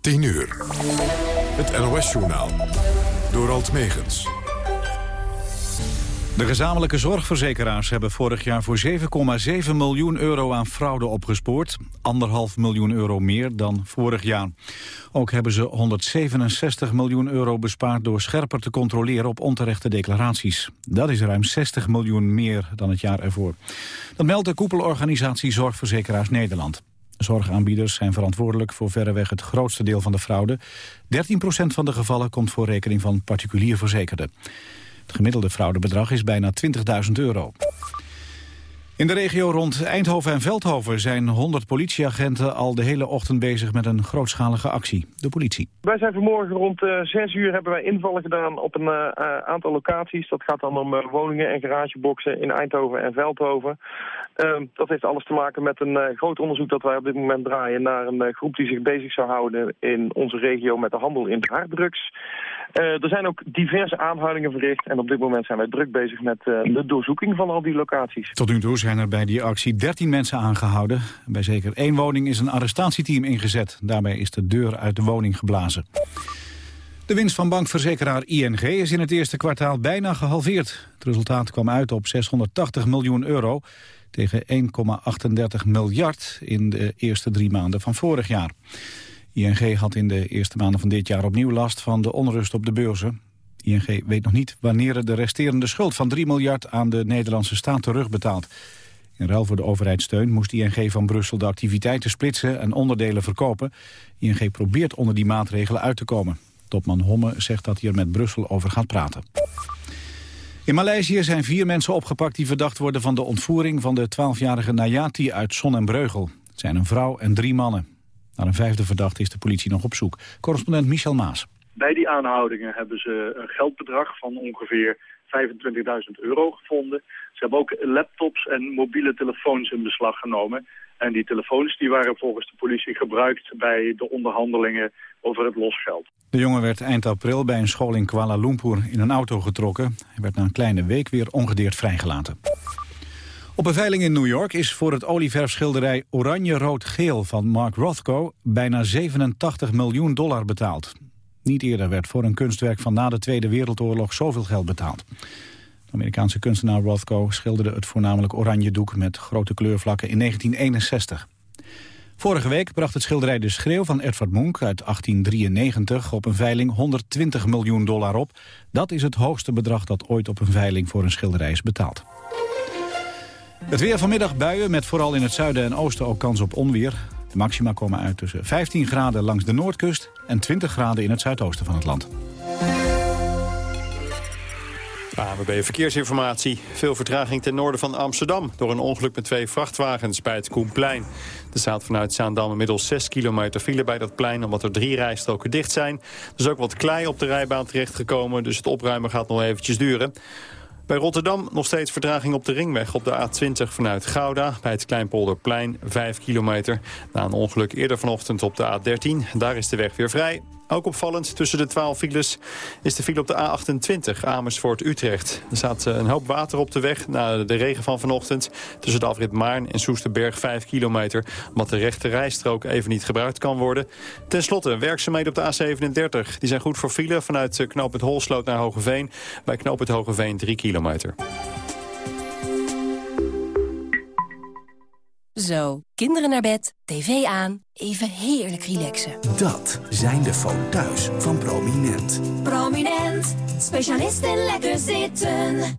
10 uur. Het NOS-journaal. Door Alt Megens. De gezamenlijke zorgverzekeraars hebben vorig jaar voor 7,7 miljoen euro aan fraude opgespoord. Anderhalf miljoen euro meer dan vorig jaar. Ook hebben ze 167 miljoen euro bespaard door scherper te controleren op onterechte declaraties. Dat is ruim 60 miljoen meer dan het jaar ervoor. Dat meldt de koepelorganisatie Zorgverzekeraars Nederland. Zorgaanbieders zijn verantwoordelijk voor verreweg het grootste deel van de fraude. 13% van de gevallen komt voor rekening van particulier verzekerden. Het gemiddelde fraudebedrag is bijna 20.000 euro. In de regio rond Eindhoven en Veldhoven zijn 100 politieagenten al de hele ochtend bezig met een grootschalige actie. De politie. Wij zijn vanmorgen rond uh, eh, 6 uur hebben wij invallen gedaan op een uh, aantal locaties. Dat gaat dan om woningen en garageboxen in Eindhoven en Veldhoven. Ehm, dat heeft alles te maken met een groot onderzoek dat wij op dit moment draaien naar een groep die zich bezig zou houden in onze regio met de handel in harddrugs. Er zijn ook diverse aanhoudingen verricht en op dit moment zijn wij druk bezig met de doorzoeking van al die locaties. Tot nu toe zijn er bij die actie 13 mensen aangehouden. Bij zeker één woning is een arrestatieteam ingezet. Daarbij is de deur uit de woning geblazen. De winst van bankverzekeraar ING is in het eerste kwartaal bijna gehalveerd. Het resultaat kwam uit op 680 miljoen euro tegen 1,38 miljard in de eerste drie maanden van vorig jaar. ING had in de eerste maanden van dit jaar opnieuw last van de onrust op de beurzen. ING weet nog niet wanneer de resterende schuld van 3 miljard aan de Nederlandse staat terugbetaalt. In ruil voor de overheidssteun moest ING van Brussel de activiteiten splitsen en onderdelen verkopen. ING probeert onder die maatregelen uit te komen. Topman Homme zegt dat hij er met Brussel over gaat praten. In Maleisië zijn vier mensen opgepakt die verdacht worden van de ontvoering van de 12-jarige Nayati uit Son en Breugel. Het zijn een vrouw en drie mannen. Naar een vijfde verdachte is de politie nog op zoek. Correspondent Michel Maas. Bij die aanhoudingen hebben ze een geldbedrag van ongeveer 25.000 euro gevonden. Ze hebben ook laptops en mobiele telefoons in beslag genomen. En die telefoons die waren volgens de politie gebruikt bij de onderhandelingen over het losgeld. De jongen werd eind april bij een school in Kuala Lumpur in een auto getrokken. Hij werd na een kleine week weer ongedeerd vrijgelaten. Op een veiling in New York is voor het olieverfschilderij Oranje-Rood-Geel van Mark Rothko bijna 87 miljoen dollar betaald. Niet eerder werd voor een kunstwerk van na de Tweede Wereldoorlog zoveel geld betaald. De Amerikaanse kunstenaar Rothko schilderde het voornamelijk oranje doek met grote kleurvlakken in 1961. Vorige week bracht het schilderij De Schreeuw van Edvard Munch uit 1893 op een veiling 120 miljoen dollar op. Dat is het hoogste bedrag dat ooit op een veiling voor een schilderij is betaald. Het weer vanmiddag buien met vooral in het zuiden en oosten ook kans op onweer. De maxima komen uit tussen 15 graden langs de noordkust en 20 graden in het zuidoosten van het land. AWB Verkeersinformatie. Veel vertraging ten noorden van Amsterdam... door een ongeluk met twee vrachtwagens bij het Koenplein. Er staat vanuit Zaandam inmiddels 6 kilometer file bij dat plein... omdat er drie rijstroken dicht zijn. Er is ook wat klei op de rijbaan terechtgekomen... dus het opruimen gaat nog eventjes duren. Bij Rotterdam nog steeds vertraging op de ringweg op de A20 vanuit Gouda. Bij het Kleinpolderplein 5 kilometer. Na een ongeluk eerder vanochtend op de A13. Daar is de weg weer vrij. Ook opvallend tussen de 12 files is de file op de A28 Amersfoort-Utrecht. Er staat eh, een hoop water op de weg na de regen van vanochtend. Tussen de afrit Maarn en Soesterberg 5 kilometer. Omdat de rechte rijstrook even niet gebruikt kan worden. Ten slotte werkzaamheden op de A37. Die zijn goed voor file vanuit eh, knooppunt Holsloot naar Hogeveen. Bij knooppunt Hogeveen 3 kilometer. Zo, kinderen naar bed, tv aan, even heerlijk relaxen. Dat zijn de foto's van Prominent. Prominent, specialist in lekker zitten.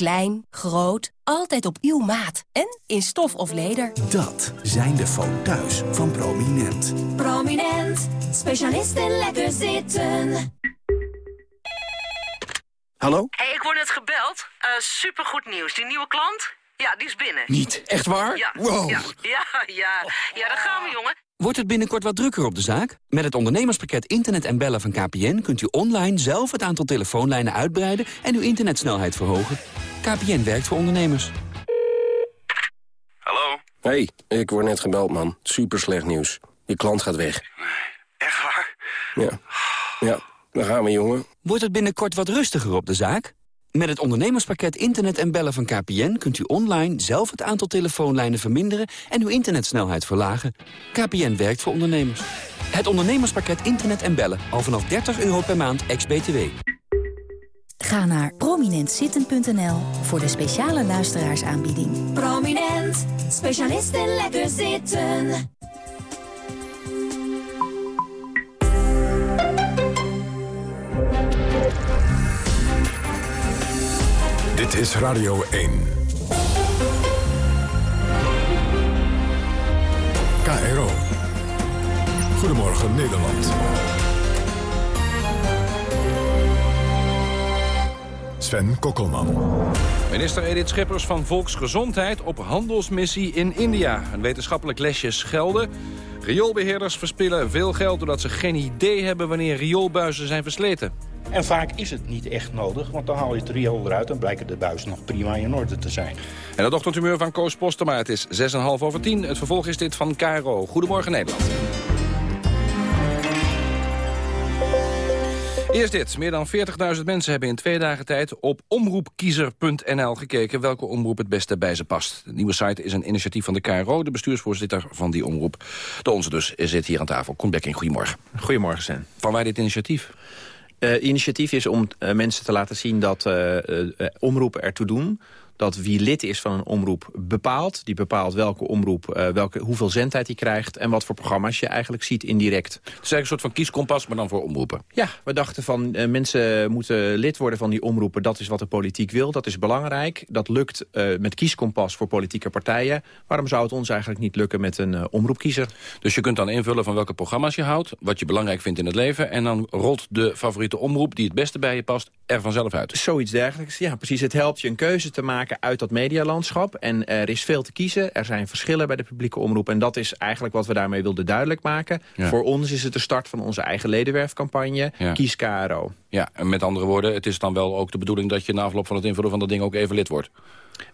Klein, groot, altijd op uw maat. En in stof of leder. Dat zijn de foto's van Prominent. Prominent, specialist in lekker zitten. Hallo? hey, ik word net gebeld. Uh, supergoed nieuws. Die nieuwe klant? Ja, die is binnen. Niet? Echt waar? Ja, Wow. ja, ja, ja. Ja, daar gaan we, jongen. Wordt het binnenkort wat drukker op de zaak? Met het ondernemerspakket Internet en Bellen van KPN... kunt u online zelf het aantal telefoonlijnen uitbreiden... en uw internetsnelheid verhogen. KPN werkt voor ondernemers. Hallo? hey, ik word net gebeld, man. Super slecht nieuws. Je klant gaat weg. Echt waar? Ja. Ja, daar gaan we, jongen. Wordt het binnenkort wat rustiger op de zaak? Met het ondernemerspakket Internet en Bellen van KPN... kunt u online zelf het aantal telefoonlijnen verminderen... en uw internetsnelheid verlagen. KPN werkt voor ondernemers. Het ondernemerspakket Internet en Bellen. Al vanaf 30 euro per maand, ex-BTW. Ga naar prominentzitten.nl voor de speciale luisteraarsaanbieding. Prominent, specialist in lekker zitten. Dit is Radio 1. KRO. Goedemorgen Nederland. Sven Kokkelman. Minister Edith Schippers van Volksgezondheid op handelsmissie in India. Een wetenschappelijk lesje schelden. Rioolbeheerders verspillen veel geld doordat ze geen idee hebben wanneer rioolbuizen zijn versleten. En vaak is het niet echt nodig, want dan haal je het riool eruit... en blijken de buizen nog prima in orde te zijn. En het ochtendhumeur van Koos Postema. Het is 6,5 over 10. Het vervolg is dit van KRO. Goedemorgen Nederland. Eerst dit. Meer dan 40.000 mensen hebben in twee dagen tijd op omroepkiezer.nl gekeken welke omroep het beste bij ze past. De nieuwe site is een initiatief van de KRO, de bestuursvoorzitter van die omroep. De onze dus zit hier aan tafel. Koen Bekking, goedemorgen. Goedemorgen, Sen. Van waar dit initiatief? Uh, initiatief is om uh, mensen te laten zien dat uh, omroepen ertoe doen dat wie lid is van een omroep bepaalt. Die bepaalt welke omroep, uh, welke, hoeveel zendtijd hij krijgt... en wat voor programma's je eigenlijk ziet indirect. Het is eigenlijk een soort van kieskompas, maar dan voor omroepen. Ja, we dachten van uh, mensen moeten lid worden van die omroepen. Dat is wat de politiek wil, dat is belangrijk. Dat lukt uh, met kieskompas voor politieke partijen. Waarom zou het ons eigenlijk niet lukken met een omroepkiezer? Dus je kunt dan invullen van welke programma's je houdt... wat je belangrijk vindt in het leven... en dan rolt de favoriete omroep die het beste bij je past er vanzelf uit. Zoiets dergelijks, ja precies. Het helpt je een keuze te maken uit dat medialandschap. En er is veel te kiezen. Er zijn verschillen bij de publieke omroep. En dat is eigenlijk wat we daarmee wilden duidelijk maken. Ja. Voor ons is het de start van onze eigen ledenwerfcampagne. Ja. Kies KRO. Ja, en met andere woorden, het is dan wel ook de bedoeling... dat je na afloop van het invullen van dat ding ook even lid wordt.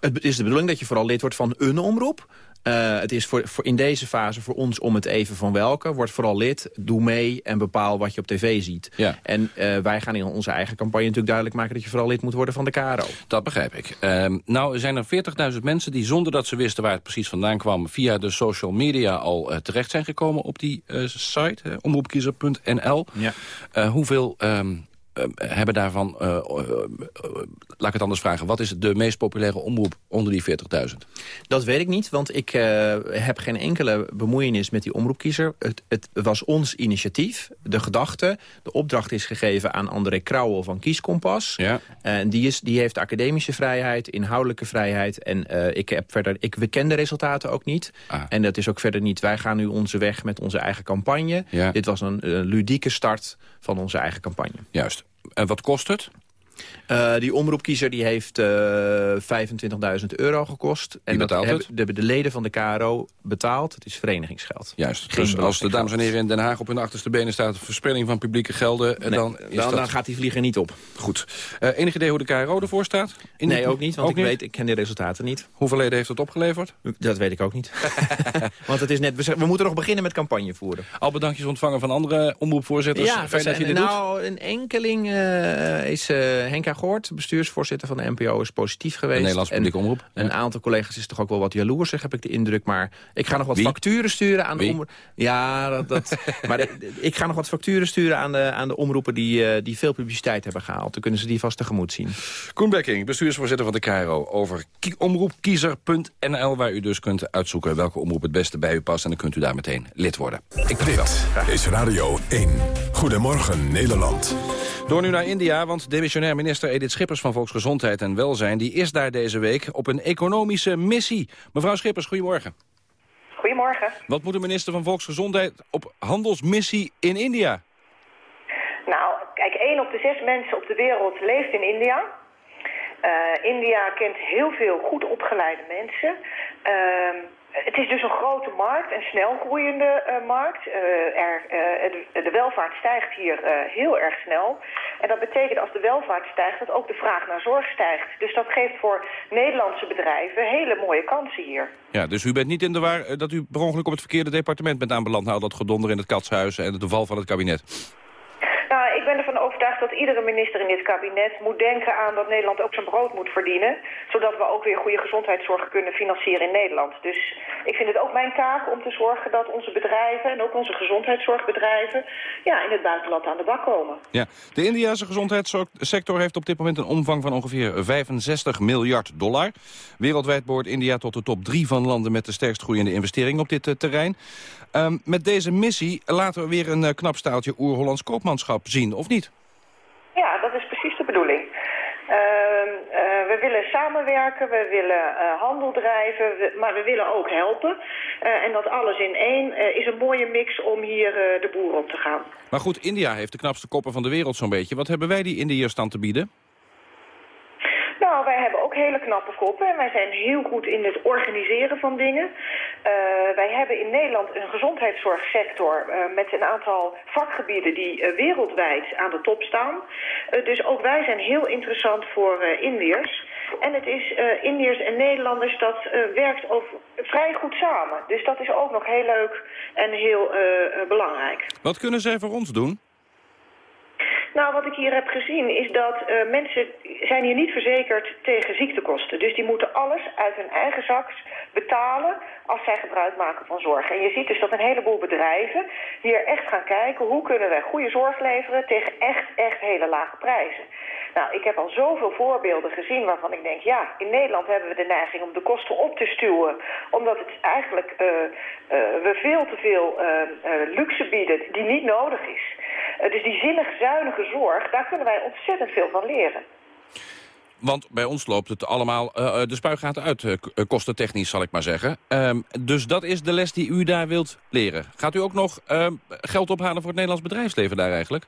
Het is de bedoeling dat je vooral lid wordt van een omroep. Uh, het is voor, voor in deze fase voor ons om het even van welke. Word vooral lid, doe mee en bepaal wat je op tv ziet. Ja. En uh, wij gaan in onze eigen campagne natuurlijk duidelijk maken... dat je vooral lid moet worden van de KRO. Dat begrijp ik. Uh, nou zijn er 40.000 mensen die zonder dat ze wisten waar het precies vandaan kwam... via de social media al uh, terecht zijn gekomen op die site, omroepkiezer.nl. Ja. hoeveel... Um, uh, hebben daarvan, uh, uh, laat ik het anders vragen... wat is de meest populaire omroep onder die 40.000? Dat weet ik niet, want ik heb geen enkele bemoeienis met die omroepkiezer. Het, het, was ons initiatief, de gedachte. De opdracht is gegeven aan André Krauwel van Kieskompas. Ja. En die, is, die heeft academische vrijheid, inhoudelijke vrijheid. En ik heb verder, ik, we kennen de resultaten ook niet. Ah. En dat is ook verder niet, wij gaan nu onze weg met onze eigen campagne. Ja. Dit was een ludieke start van onze eigen campagne. Juist. En wat kost het? Uh, die omroepkiezer die heeft uh, 25.000 euro gekost. en dat hebben de, de, leden van de KRO betaald. Het is verenigingsgeld. Juist. Geen dus als de dames en heren in Den Haag op hun achterste benen staat... verspilling van publieke gelden, nee, dan, dat... dan gaat die vlieger niet op. Goed. Uh, enig idee hoe de KRO ervoor staat? In nee, ook niet, want ook ik niet? weet, ik ken de resultaten niet. Hoeveel leden heeft het opgeleverd? Dat weet ik ook niet. want het is net, we moeten nog beginnen met campagne voeren. Al bedankjes ontvangen van andere omroepvoorzitters. Ja, Fijn dat je dit nou, doet. een enkeling is Henka Goort, bestuursvoorzitter van de NPO, is positief geweest. De Nederlandse publieke omroep. Ja. Een aantal collega's is toch ook wel wat jaloersig, heb ik de indruk. Maar ik ga nog wat Wie? facturen sturen aan de omroep. Ja, dat, dat maar de, ik ga nog wat facturen sturen aan de, aan de omroepen die, uh, die veel publiciteit hebben gehaald. Dan kunnen ze die vast tegemoet zien. Koen Bekking, bestuursvoorzitter van de KRO, over omroepkiezer.nl, waar u dus kunt uitzoeken welke omroep het beste bij u past. En dan kunt u daar meteen lid worden. Ik Dit is Radio 1. Goedemorgen Nederland. Door nu naar India, want demissionair minister Edith Schippers van Volksgezondheid en Welzijn... die is daar deze week op een economische missie. Mevrouw Schippers, goedemorgen. Goedemorgen. Wat moet de minister van Volksgezondheid op handelsmissie in India? Nou, kijk, één op de zes mensen op de wereld leeft in India. India kent heel veel goed opgeleide mensen. Ehm, het is dus een grote markt, een snel groeiende uh, markt. Uh, er, uh, de, welvaart stijgt hier heel erg snel. En dat betekent als de welvaart stijgt dat ook de vraag naar zorg stijgt. Dus dat geeft voor Nederlandse bedrijven hele mooie kansen hier. Ja, dus u bent niet in de waar dat u per ongeluk op het verkeerde departement bent aanbeland... nou dat gedonder in het katshuis en de val van het kabinet? Nou, ik ben dat iedere minister in dit kabinet moet denken aan dat Nederland ook zijn brood moet verdienen. Zodat we ook weer goede gezondheidszorg kunnen financieren in Nederland. Dus ik vind het ook mijn taak om te zorgen dat onze bedrijven en ook onze gezondheidszorgbedrijven ja, in het buitenland aan de bak komen. Ja, de Indiase gezondheidssector heeft op dit moment een omvang van ongeveer 65 miljard dollar. Wereldwijd behoort India tot de top drie van landen met de sterkst groeiende investeringen op dit uh, terrein. Um, met deze missie laten we weer een uh, knap staaltje oer-Hollands koopmanschap zien, of niet? Ja, dat is precies de bedoeling. Uh, uh, we willen samenwerken, we willen uh, handel drijven, maar we willen ook helpen. en dat alles in één is een mooie mix om hier de boer op te gaan. Maar goed, India heeft de knapste koppen van de wereld zo'n beetje. Wat hebben wij die Indiërs dan te bieden? Nou, wij hebben ook hele knappe koppen en wij zijn heel goed in het organiseren van dingen. Uh, wij hebben in Nederland een gezondheidszorgsector uh, met een aantal vakgebieden die uh, wereldwijd aan de top staan. dus ook wij zijn heel interessant voor Indiërs. En het is Indiërs en Nederlanders, dat werkt ook vrij goed samen. Dus dat is ook nog heel leuk en heel belangrijk. Wat kunnen zij voor ons doen? Nou, wat ik hier heb gezien is dat uh, mensen zijn hier niet verzekerd tegen ziektekosten. Dus die moeten alles uit hun eigen zak betalen als zij gebruik maken van zorg. En je ziet dus dat een heleboel bedrijven hier echt gaan kijken... hoe kunnen wij goede zorg leveren tegen echt, echt hele lage prijzen. Nou, ik heb al zoveel voorbeelden gezien waarvan ik denk... ja, in Nederland hebben we de neiging om de kosten op te stuwen... omdat het eigenlijk uh, uh, we veel te veel luxe bieden die niet nodig is. dus die zinnig zuinige zorg, daar kunnen wij ontzettend veel van leren. Want bij ons loopt het allemaal uh, de spuigaten uit, uh, kostentechnisch zal ik maar zeggen. Um, dus dat is de les die u daar wilt leren. Gaat u ook nog uh, geld ophalen voor het Nederlands bedrijfsleven daar eigenlijk?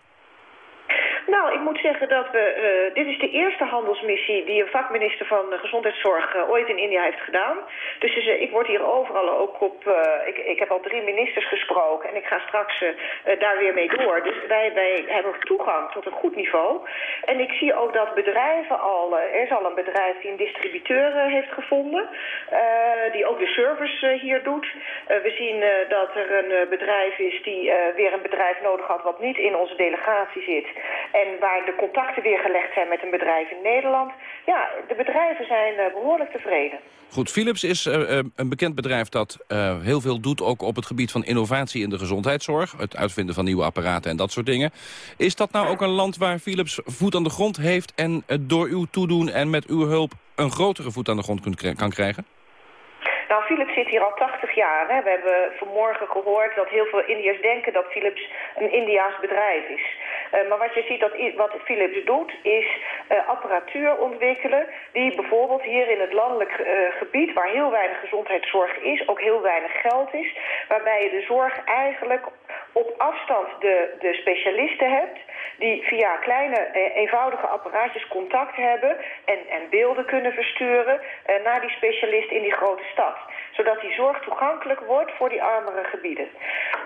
Moet zeggen dat we... Uh, dit is de eerste handelsmissie die een vakminister van Gezondheidszorg uh, ooit in India heeft gedaan. Dus, dus uh, ik word hier overal ook op... ik, ik heb al drie ministers gesproken en ik ga straks daar weer mee door. Dus wij, wij hebben toegang tot een goed niveau. En ik zie ook dat bedrijven al... er is al een bedrijf die een distributeur heeft gevonden. die ook de service hier doet. we zien dat er een bedrijf is die weer een bedrijf nodig had wat niet in onze delegatie zit. En waar de contacten weer gelegd zijn met een bedrijf in Nederland. Ja, de bedrijven zijn uh, behoorlijk tevreden. Goed, Philips is uh, een bekend bedrijf dat heel veel doet... ook op het gebied van innovatie in de gezondheidszorg. Het uitvinden van nieuwe apparaten en dat soort dingen. Is dat nou ook een land waar Philips voet aan de grond heeft... en door uw toedoen en met uw hulp een grotere voet aan de grond kan krijgen? Nou, Philips zit hier al 80 jaar. Hè. We hebben vanmorgen gehoord dat heel veel Indiërs denken dat Philips een Indiaas bedrijf is. Uh, maar wat je ziet dat wat Philips doet, is uh, apparatuur ontwikkelen... die bijvoorbeeld hier in het landelijk uh, gebied, waar heel weinig gezondheidszorg is... ook heel weinig geld is, waarbij je de zorg eigenlijk op afstand de, de specialisten hebt... die via kleine, eenvoudige apparaatjes contact hebben... en, en beelden kunnen versturen naar die specialist in die grote stad zodat die zorg toegankelijk wordt voor die armere gebieden.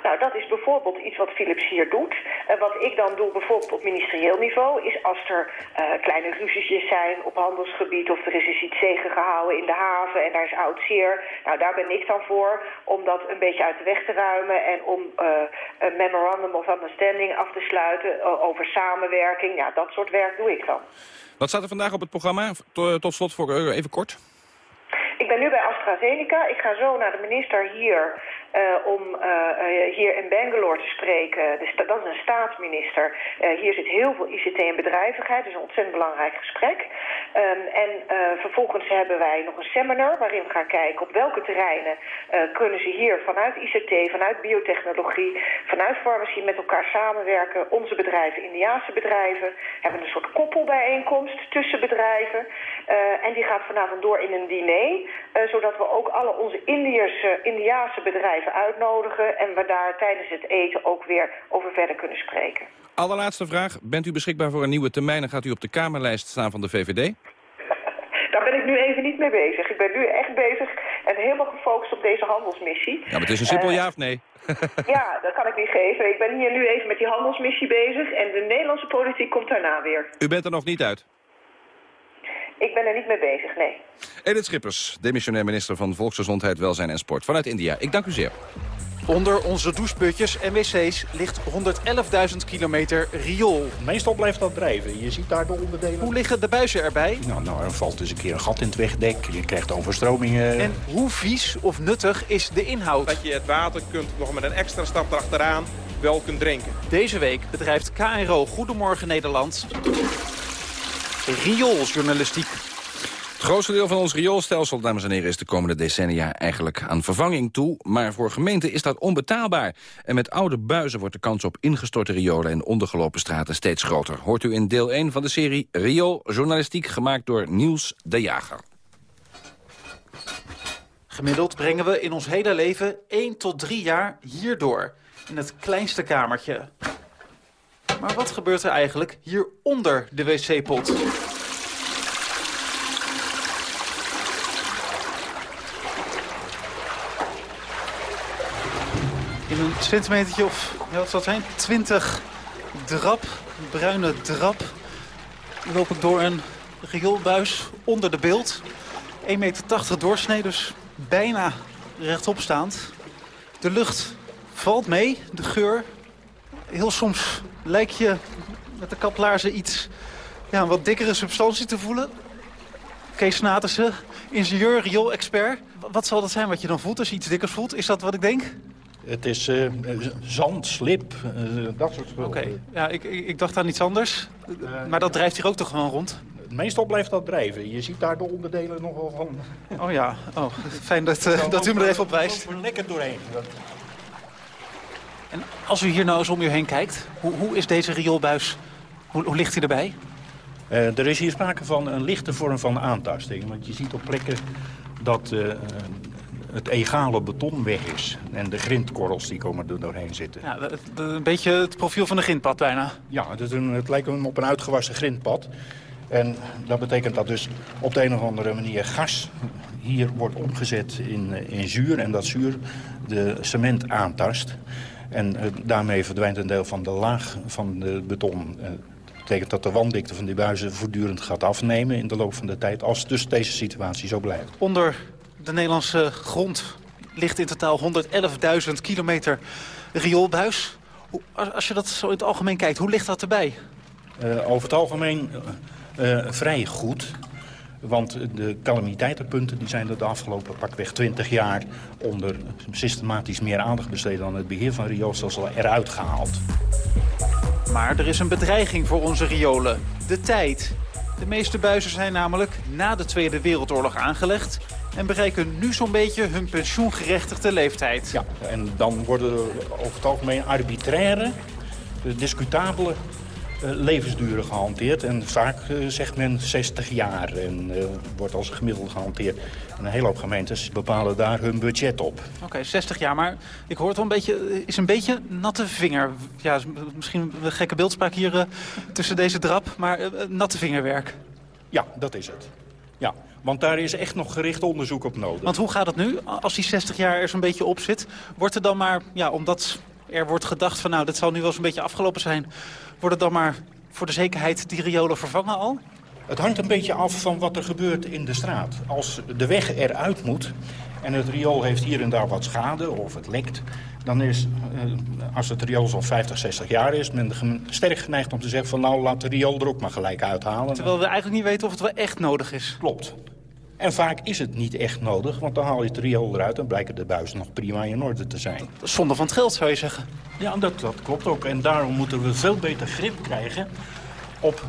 Nou, dat is bijvoorbeeld iets wat Philips hier doet. En wat ik dan doe bijvoorbeeld op ministerieel niveau... is als er uh, kleine ruzies zijn op handelsgebied... of er is iets tegengehouden in de haven en daar is oud zeer... nou, daar ben ik dan voor om dat een beetje uit de weg te ruimen... en om uh, een memorandum of understanding af te sluiten uh, over samenwerking. Ja, dat soort werk doe ik dan. Wat staat er vandaag op het programma? Tot slot voor even kort. Ik ben nu bij AstraZeneca. Ik ga zo naar de minister hier uh, om uh, hier in Bangalore te spreken. Dus dat is een staatsminister. hier zit heel veel ICT en bedrijvigheid. Dus een ontzettend belangrijk gesprek. Um, en vervolgens hebben wij nog een seminar waarin we gaan kijken op welke terreinen kunnen ze hier vanuit ICT, vanuit biotechnologie, vanuit farmacie met elkaar samenwerken. Onze bedrijven, Indiaanse bedrijven, hebben een soort koppelbijeenkomst tussen bedrijven. en die gaat vanavond door in een diner, zodat we ook alle onze Indiërs, Indiaanse bedrijven uitnodigen... en we daar tijdens het eten ook weer over verder kunnen spreken. Allerlaatste vraag. Bent u beschikbaar voor een nieuwe termijn... en gaat u op de Kamerlijst staan van de VVD? Daar ben ik nu even niet mee bezig. Ik ben nu echt bezig en helemaal gefocust op deze handelsmissie. Ja, maar het is een simpel Eh, ja of nee? ja, dat kan ik niet geven. Ik ben hier nu even met die handelsmissie bezig en de Nederlandse politiek komt daarna weer. U bent er nog niet uit. Ik ben er niet mee bezig, nee. Edith Schippers, demissionair minister van Volksgezondheid, Welzijn en Sport vanuit India. Ik dank u zeer. Onder onze doucheputjes en wc's ligt 111.000 kilometer riool. Meestal blijft dat drijven. Je ziet daar de onderdelen... Hoe liggen de buizen erbij? Nou, nou, er valt dus een keer een gat in het wegdek. Je krijgt overstromingen. En hoe vies of nuttig is de inhoud? Dat je het water kunt nog met een extra stap erachteraan wel kunt drinken. Deze week bedrijft KRO Goedemorgen Nederland riooljournalistiek. Het grootste deel van ons rioolstelsel, dames en heren, is de komende decennia eigenlijk aan vervanging toe. Maar voor gemeenten is dat onbetaalbaar. En met oude buizen wordt de kans op ingestorte riolen en ondergelopen straten steeds groter. Hoort u in deel 1 van de serie Riooljournalistiek, gemaakt door Niels de Jager. Gemiddeld brengen we in ons hele leven 1 tot 3 jaar hierdoor. In het kleinste kamertje. Maar wat gebeurt er eigenlijk hier onder de wc-pot? In een centimetertje of, ja, wat zal zijn, 20 drap, bruine drap, loop ik door een rioolbuis onder de beeld. 1,80 meter doorsnee, dus bijna rechtopstaand. De lucht valt mee, de geur. Heel soms lijkt je met de kaplaarzen iets, ja, een wat dikkere substantie te voelen. Kees Snatersen, ingenieur, riool-expert. Wat zal dat zijn wat je dan voelt als je iets dikkers voelt? Is dat wat ik denk? Het is eh, zand, slip, eh, dat soort spullen. Oké, ja, ik, ik, ik dacht aan iets anders. Maar dat drijft hier ook toch gewoon rond? Meestal blijft dat drijven. Je ziet daar de onderdelen nog wel van. Oh ja, oh, fijn dat, eh, dat u me er even op wijst. Er lekker doorheen. En als u hier nou eens om u heen kijkt, hoe, hoe is deze rioolbuis, hoe, hoe ligt hij erbij? Eh, er is hier sprake van een lichte vorm van aantasting. Want je ziet op plekken dat eh, het egale beton weg is. En de grindkorrels die komen er doorheen zitten. Ja, een beetje het profiel van een grindpad bijna. Ja, het, is een, het lijkt een- op een uitgewassen grindpad. En dat betekent dat dus op de een of andere manier gas hier wordt omgezet in, eh, in zuur. En dat zuur de cement aantast. En eh, daarmee verdwijnt een deel van de laag van de beton. Eh, dat betekent dat de wanddikte van die buizen voortdurend gaat afnemen in de loop van de tijd. Als dus deze situatie zo blijft. Onder de Nederlandse grond ligt in totaal 111.000 kilometer rioolbuis. Als je dat zo in het algemeen kijkt, hoe ligt dat erbij? Eh, over het algemeen vrij goed. Want de calamiteitenpunten die zijn er de afgelopen pakweg 20 jaar... onder systematisch meer aandacht besteed aan het beheer van rioolstelsel eruit gehaald. Maar er is een bedreiging voor onze riolen. De tijd. De meeste buizen zijn namelijk na de Tweede Wereldoorlog aangelegd... en bereiken nu zo'n beetje hun pensioengerechtigde leeftijd. Ja, en dan worden er over het algemeen arbitraire, discutabele levensduren gehanteerd. En vaak eh, zegt men 60 jaar en eh, wordt als gemiddelde gehanteerd. En een hele hoop gemeentes bepalen daar hun budget op. Oké, 60 jaar, maar ik hoor het wel een beetje, is een beetje natte vinger. Ja, is misschien een gekke beeldspraak hier eh, tussen deze drap, maar eh, eh, natte vingerwerk. Ja, dat is het. Ja, want daar is echt nog gericht onderzoek op nodig. Want hoe gaat het nu? Als die 60 jaar er zo'n beetje op zit, wordt er dan maar, ja, omdat er wordt gedacht van nou, dat zal nu wel zo'n beetje afgelopen zijn, wordt het dan maar voor de zekerheid die riolen vervangen al? Het hangt een beetje af van wat er gebeurt in de straat. Als de weg eruit moet en het riool heeft hier en daar wat schade of het lekt... dan is, eh, als het riool zo'n 50, 60 jaar is... men sterk geneigd om te zeggen van nou laat de riool er ook maar gelijk uithalen. Terwijl we eigenlijk niet weten of het wel echt nodig is. Klopt. En vaak is het niet echt nodig, want dan haal je het riool eruit... en blijken de buizen nog prima in orde te zijn. Zonde van het geld, zou je zeggen. Ja, dat, dat klopt ook. En daarom moeten we veel beter grip krijgen op,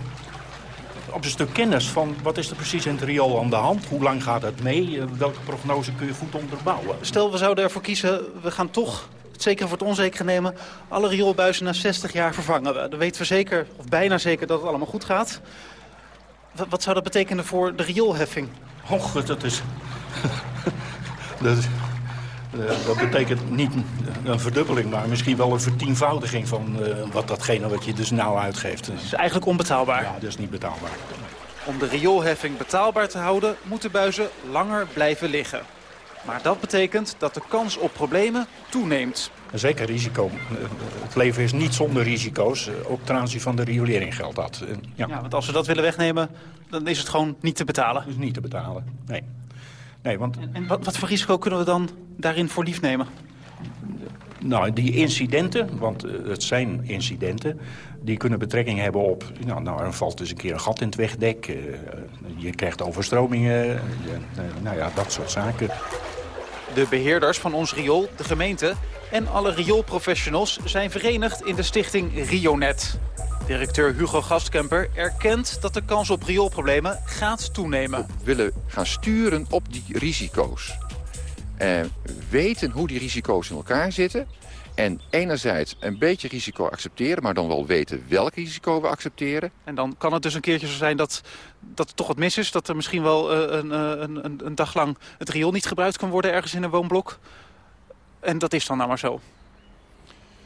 op een stuk kennis van... wat is er precies in het riool aan de hand? Hoe lang gaat het mee? Eh, Welke prognose kun je goed onderbouwen? Stel, we zouden ervoor kiezen, we gaan toch het zekere voor het onzekere nemen... alle rioolbuizen na 60 jaar vervangen. we. Dan weten we zeker, of bijna zeker, dat het allemaal goed gaat. Wat zou dat betekenen voor de rioolheffing? Och, dat is... dat, eh, dat betekent niet een verdubbeling, maar misschien wel een vertienvoudiging... van eh, wat datgene wat je dus nou uitgeeft. Het is eigenlijk onbetaalbaar. Ja, dat is niet betaalbaar. Om de rioolheffing betaalbaar te houden, moeten buizen langer blijven liggen. Maar dat betekent dat de kans op problemen toeneemt. Zeker risico. Het leven is niet zonder risico's. Ook ten aanzien van de riolering geldt dat. Ja. ja. want als we dat willen wegnemen, dan is het gewoon niet te betalen. is niet te betalen, nee. nee want... En, en wat, wat voor risico kunnen we dan daarin voor lief nemen? Nou, die incidenten, want het zijn incidenten... die kunnen betrekking hebben op... Nou, nou er valt dus een keer een gat in het wegdek... Uh, je krijgt overstromingen, nou ja, dat soort zaken. De beheerders van ons riool, de gemeente en alle rioolprofessionals zijn verenigd in de stichting Rionet. Directeur Hugo Gastkemper erkent dat de kans op rioolproblemen gaat toenemen. We willen gaan sturen op die risico's. Uh, weten hoe die risico's in elkaar zitten. En enerzijds een beetje risico accepteren, maar dan wel weten welk risico we accepteren. En dan kan het dus een keertje zo zijn dat, dat er toch wat mis is. Dat er misschien wel uh, een, een, een, een dag lang het riool niet gebruikt kan worden ergens in een woonblok. En dat is dan nou maar zo.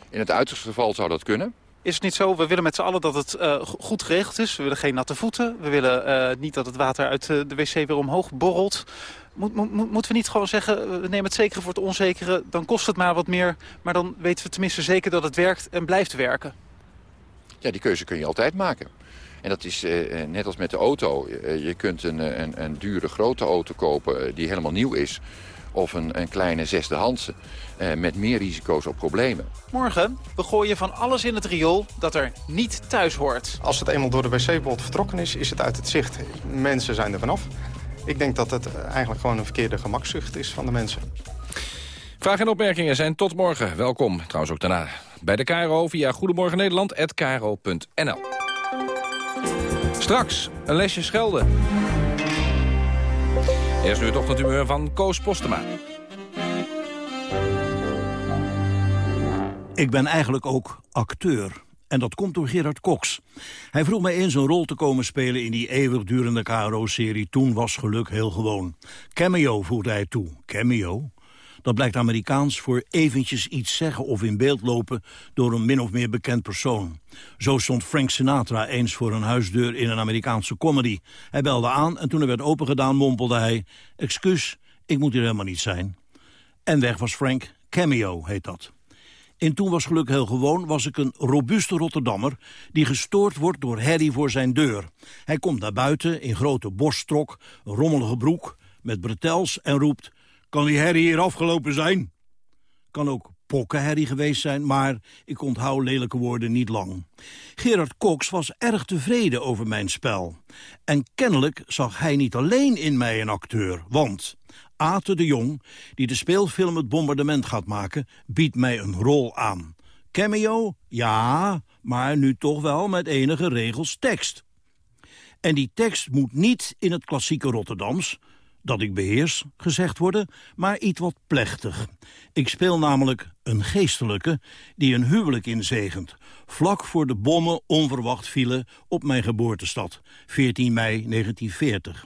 In het uiterste geval zou dat kunnen. Is het niet zo? We willen met z'n allen dat het uh, goed geregeld is. We willen geen natte voeten. We willen uh, niet dat het water uit de wc weer omhoog borrelt. Moet, moet, moeten we niet gewoon zeggen, we nemen het zekere voor het onzekere... dan kost het maar wat meer, maar dan weten we tenminste zeker dat het werkt en blijft werken. Ja, die keuze kun je altijd maken. En dat is uh, net als met de auto. je kunt een, een, een dure grote auto kopen die helemaal nieuw is of een, een kleine zesdehandse eh, met meer risico's op problemen. Morgen, we gooien van alles in het riool dat er niet thuis hoort. Als het eenmaal door de wc-bot vertrokken is, is het uit het zicht. Mensen zijn er vanaf. Ik denk dat het eigenlijk gewoon een verkeerde gemakzucht is van de mensen. Vragen en opmerkingen zijn tot morgen. Welkom, trouwens ook daarna bij de KRO via Goedemorgen Nederland@kro.nl. Straks een lesje schelden. Eerst nu het ochtendhumeur van Koos Postema. Ik ben eigenlijk ook acteur. En dat komt door Gerard Cox. Hij vroeg mij eens een rol te komen spelen in die eeuwigdurende KRO-serie Toen was geluk heel gewoon. Cameo voegde hij toe. Cameo? Dat blijkt Amerikaans voor eventjes iets zeggen of in beeld lopen door een min of meer bekend persoon. Zo stond Frank Sinatra eens voor een huisdeur in een Amerikaanse comedy. Hij belde aan en toen er werd opengedaan mompelde hij... Excuus, ik moet hier helemaal niet zijn. En weg was Frank. Cameo heet dat. In Toen was geluk heel gewoon was ik een robuuste Rotterdammer... die gestoord wordt door herrie voor zijn deur. Hij komt naar buiten in grote borststrok, rommelige broek... met bretels en roept... Kan die herrie hier afgelopen zijn? Kan ook pokkenherrie geweest zijn, maar ik onthoud lelijke woorden niet lang. Gerard Cox was erg tevreden over mijn spel. En kennelijk zag hij niet alleen in mij een acteur, want... Ate de Jong, die de speelfilm Het Bombardement gaat maken, biedt mij een rol aan. Cameo? Ja, maar nu toch wel met enige regels tekst. En die tekst moet niet in het klassieke Rotterdams, dat ik beheers, gezegd worden, maar iets wat plechtig. Ik speel namelijk een geestelijke die een huwelijk inzegent... vlak voor de bommen onverwacht vielen op mijn geboortestad, 14 mei 1940.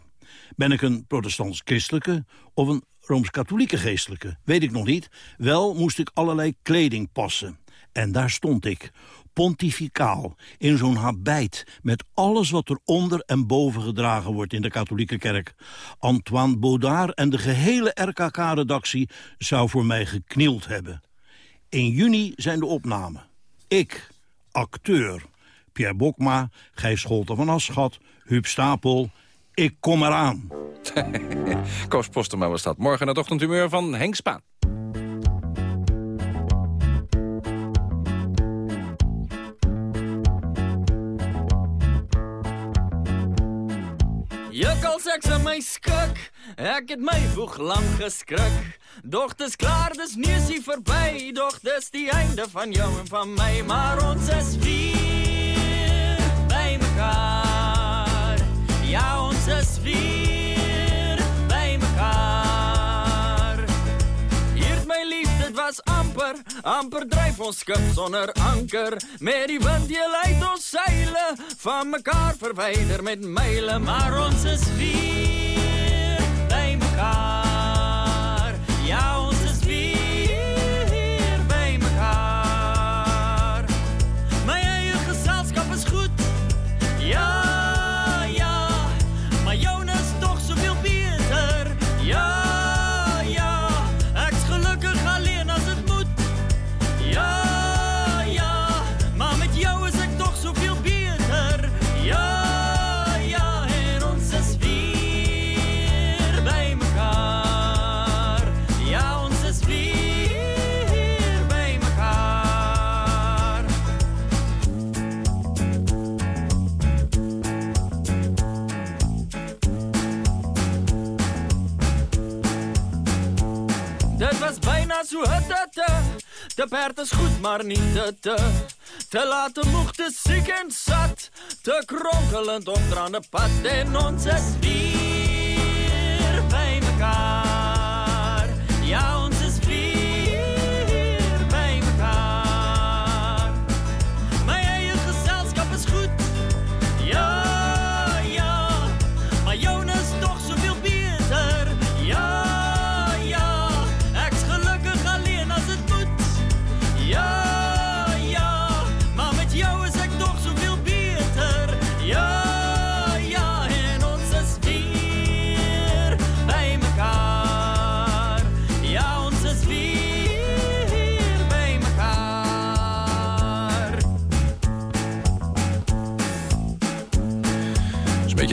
Ben ik een protestants-christelijke of een rooms-katholieke geestelijke? Weet ik nog niet. Wel moest ik allerlei kleding passen. En daar stond ik, pontificaal, in zo'n habijt... met alles wat er onder en boven gedragen wordt in de katholieke kerk. Antoine Baudard en de gehele RKK-redactie zou voor mij geknield hebben. In juni zijn de opnamen. Ik, acteur. Pierre Bokma, Gijs Scholten van Aschat, Huub Stapel... Ik kom eraan. Koos Postema was dat. Morgen het ochtendhumeur van Henk Spaan. seks aan my skik Ek het my voeg lang geskrik Doch dis klaar, dis neusie verby Doch dis die einde van jou en van my Maar ons is weer by mekaar Ja, ons is weer by mekaar. Hier het my lief, dit was amper Amper dryf ons skip sonder anker. Met die wind jy leid ons seile Van mekaar verwyder met myle Maar ons is weer by mekaar. Ja, huttete. De paard is goed, maar niet te te. Te laat mocht te ziek en zat. Te kronkelend onder de pad. En ons is weer bij elkaar. Ja,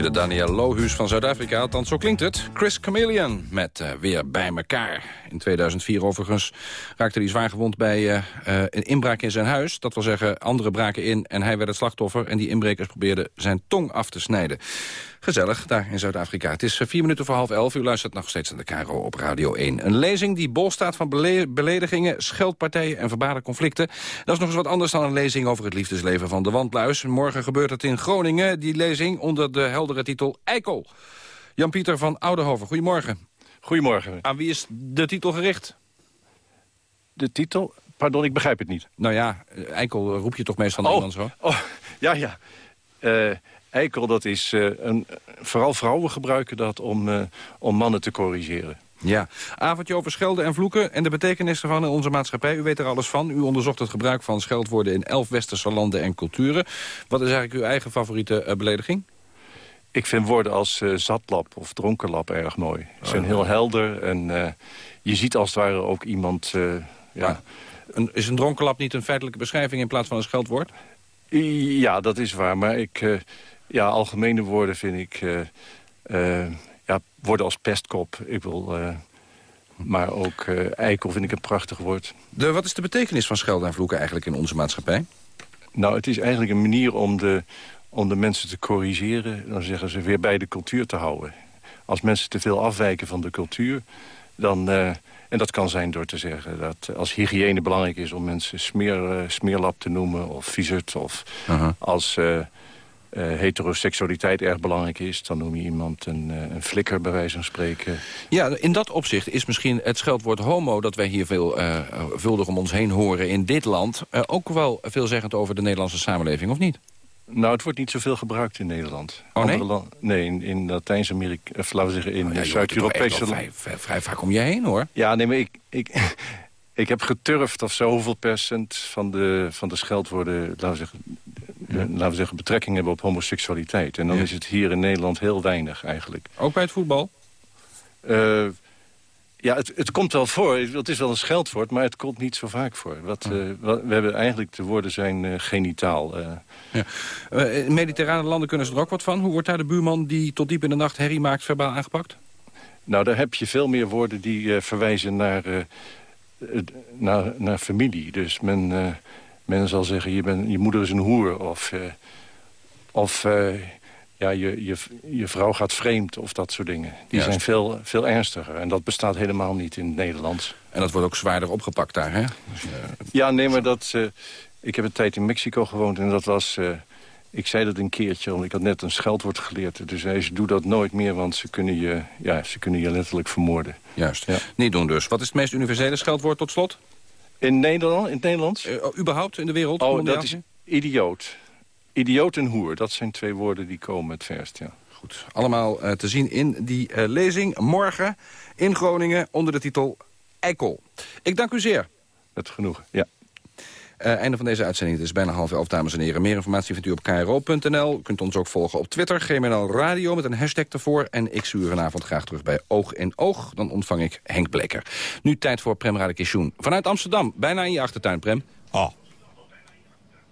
de Daniel Lohuus van Zuid-Afrika, althans zo klinkt het. Chris Chameleon met eh, Weer bij elkaar. In 2004 overigens raakte hij zwaar gewond bij eh, eh, een inbraak in zijn huis. Dat wil zeggen, anderen braken in en hij werd het slachtoffer... en die inbrekers probeerden zijn tong af te snijden. Gezellig, daar in Zuid-Afrika. Het is eh, vier minuten voor half elf. U luistert nog steeds naar de Caro op Radio 1. Een lezing die bol staat van bele- beledigingen, scheldpartijen en verbale conflicten. Dat is nog eens wat anders dan een lezing over het liefdesleven van de wandluis. Morgen gebeurt het in Groningen, die lezing, onder de heldere titel Eikel. Jan-Pieter van Oudenhoven, goedemorgen. Goedemorgen. Aan wie is de titel gericht? De titel? Pardon, ik begrijp het niet. Nou ja, eh, Eikel roep je toch meestal Nederlands hoor. Oh, ja, ja. Eh, eikel, dat is... eh, een, vooral vrouwen gebruiken dat om, eh, om mannen te corrigeren. Ja, avondje over schelden en vloeken en de betekenis ervan in onze maatschappij. U weet er alles van. U onderzocht het gebruik van scheldwoorden in elf westerse landen en culturen. Wat is eigenlijk uw eigen favoriete eh, belediging? Ik vind woorden als zatlap of dronkenlap erg mooi. Ze zijn Oh, heel helder en je ziet als het ware ook iemand... ja. Een, is een dronkenlap niet een feitelijke beschrijving in plaats van een scheldwoord? Ja, dat is waar. Maar ik, ja, algemene woorden vind ik... eh, ja, woorden als pestkop. Ik wil... eh, maar ook eikel vind ik een prachtig woord. De, wat is de betekenis van schelden en vloeken eigenlijk in onze maatschappij? Nou, het is eigenlijk een manier om de, om de mensen te corrigeren. Dan zeggen ze weer bij de cultuur te houden. Als mensen te veel afwijken van de cultuur... dan, en dat kan zijn door te zeggen dat als hygiëne belangrijk is... om mensen smeer, eh, smeerlap te noemen of viezerd. Of als eh, heteroseksualiteit erg belangrijk is... dan noem je iemand een, eh, een flikker, bij wijze van spreken. Ja, in dat opzicht is misschien het scheldwoord homo... dat wij hier veel eh, vuldig om ons heen horen in dit land... ook wel veelzeggend over de Nederlandse samenleving, of niet? Nou, het wordt niet zoveel gebruikt in Nederland. Oh, nee? Nee, in, in Latijns-Amerika, of laten we zeggen in Oh, ja, Zuid-Europese wel vrij, vrij, vrij vaak om je heen, hoor. Ja, nee, maar ik, ik, ik heb geturfd of zo hoeveel procent van de, van de scheldwoorden... Laten we, zeggen, laten we zeggen, betrekking hebben op homoseksualiteit. En dan Ja. is het hier in Nederland heel weinig eigenlijk. Ook bij het voetbal? Eh, ja, het, het komt wel voor. Het is wel een scheldwoord, maar het komt niet zo vaak voor. Wat, eh, wat- we hebben eigenlijk, de woorden zijn eh, genitaal. Ja. In mediterrane landen kunnen ze er ook wat van. Hoe wordt daar de buurman die tot diep in de nacht herrie maakt verbaal aangepakt? Nou, daar heb je veel meer woorden die verwijzen naar, naar, naar familie. Dus men, men zal zeggen, je, bent je moeder is een hoer. Of, eh, of eh, ja, je, je, je vrouw gaat vreemd of dat soort dingen. Die Juist. zijn veel, veel ernstiger. En dat bestaat helemaal niet in het Nederlands. En dat wordt ook zwaarder opgepakt daar, hè? Ja, nee, maar dat... eh, ik heb een tijd in Mexico gewoond en dat was... eh, ik zei dat een keertje, want ik had net een scheldwoord geleerd. Dus zei ze, doe dat nooit meer, want ze kunnen je, ja, ze kunnen je letterlijk vermoorden. Juist. Niet doen dus. Wat is het meest universele scheldwoord tot slot? In Nederland, in het Nederlands? Uh, überhaupt in de wereld? Oh, mondiaal dat is idioot. Idioot en hoer, dat zijn twee woorden die komen het verst, ja. Goed. Allemaal eh, te zien in die eh, lezing morgen in Groningen onder de titel Eikel. Ik dank u zeer. Met genoeg, ja. Eh, einde van deze uitzending. Het is bijna half elf, dames en heren. Meer informatie vindt u op kro.nl. U kunt ons ook volgen op Twitter, GMNL Radio, met een hashtag ervoor. En ik zie u vanavond graag terug bij Oog in Oog. Dan ontvang ik Henk Bleker. Nu tijd voor Prem. Vanuit Amsterdam, bijna in je achtertuin, Prem. Oh.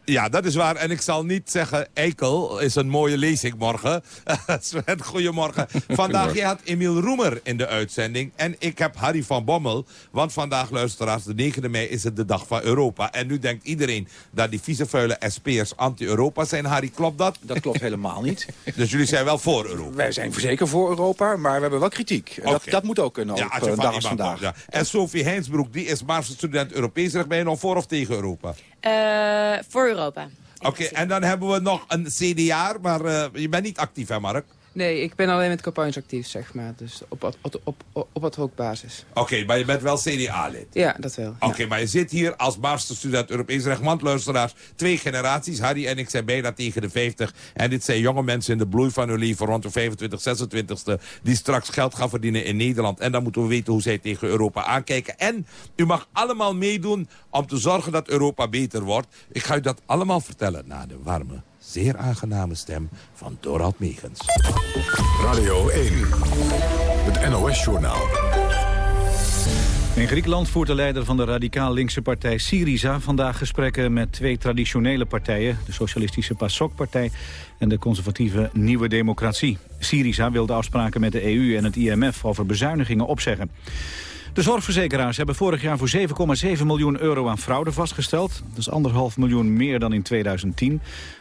Ja, dat is waar. En ik zal niet zeggen, Eikel is een mooie lezing morgen. Sven, goedemorgen. Vandaag je had Emiel Roemer in de uitzending. En ik heb Harry van Bommel. Want vandaag, luisteraars, de 9e mei is het de dag van Europa. En nu denkt iedereen dat die vieze vuile SP'ers anti-Europa zijn. Harry, klopt dat? Dat klopt helemaal niet. dus jullie zijn wel voor Europa? Wij zijn zeker voor Europa, maar we hebben wel kritiek. Dat, dat moet ook kunnen ja, op van dag als vandaag. komt, ja. En Sophie Heinsbroek, die is masterstudent Europees recht. Ben je nog voor of tegen Europa? Eh, voor Europa. Oké, en dan hebben we nog een CDA, maar eh, je bent niet actief hè Mark? Nee, ik ben alleen met campagnes actief, zeg maar. Dus op, op, op, op, ad hoc basis. Oké, maar je bent wel CDA-lid? Ja, dat wel. Oké, maar je zit hier als masterstudent Europees recht. Want luisteraars, twee generaties. Harry en ik zijn bijna tegen de 50. En dit zijn jonge mensen in de bloei van hun leven rond de 25, 26ste... die straks geld gaan verdienen in Nederland. En dan moeten we weten hoe zij tegen Europa aankijken. En u mag allemaal meedoen om te zorgen dat Europa beter wordt. Ik ga u dat allemaal vertellen na de warme zeer aangename stem van Dorald Megens. Radio 1, het NOS-journaal. In Griekenland voert de leider van de radicaal linkse partij Syriza vandaag gesprekken met twee traditionele partijen, de socialistische PASOK-partij en de conservatieve Nieuwe Democratie. Syriza wil de afspraken met de EU en het IMF over bezuinigingen opzeggen. De zorgverzekeraars hebben vorig jaar voor 7,7 miljoen euro aan fraude vastgesteld. Dat is anderhalf miljoen meer dan in 2010.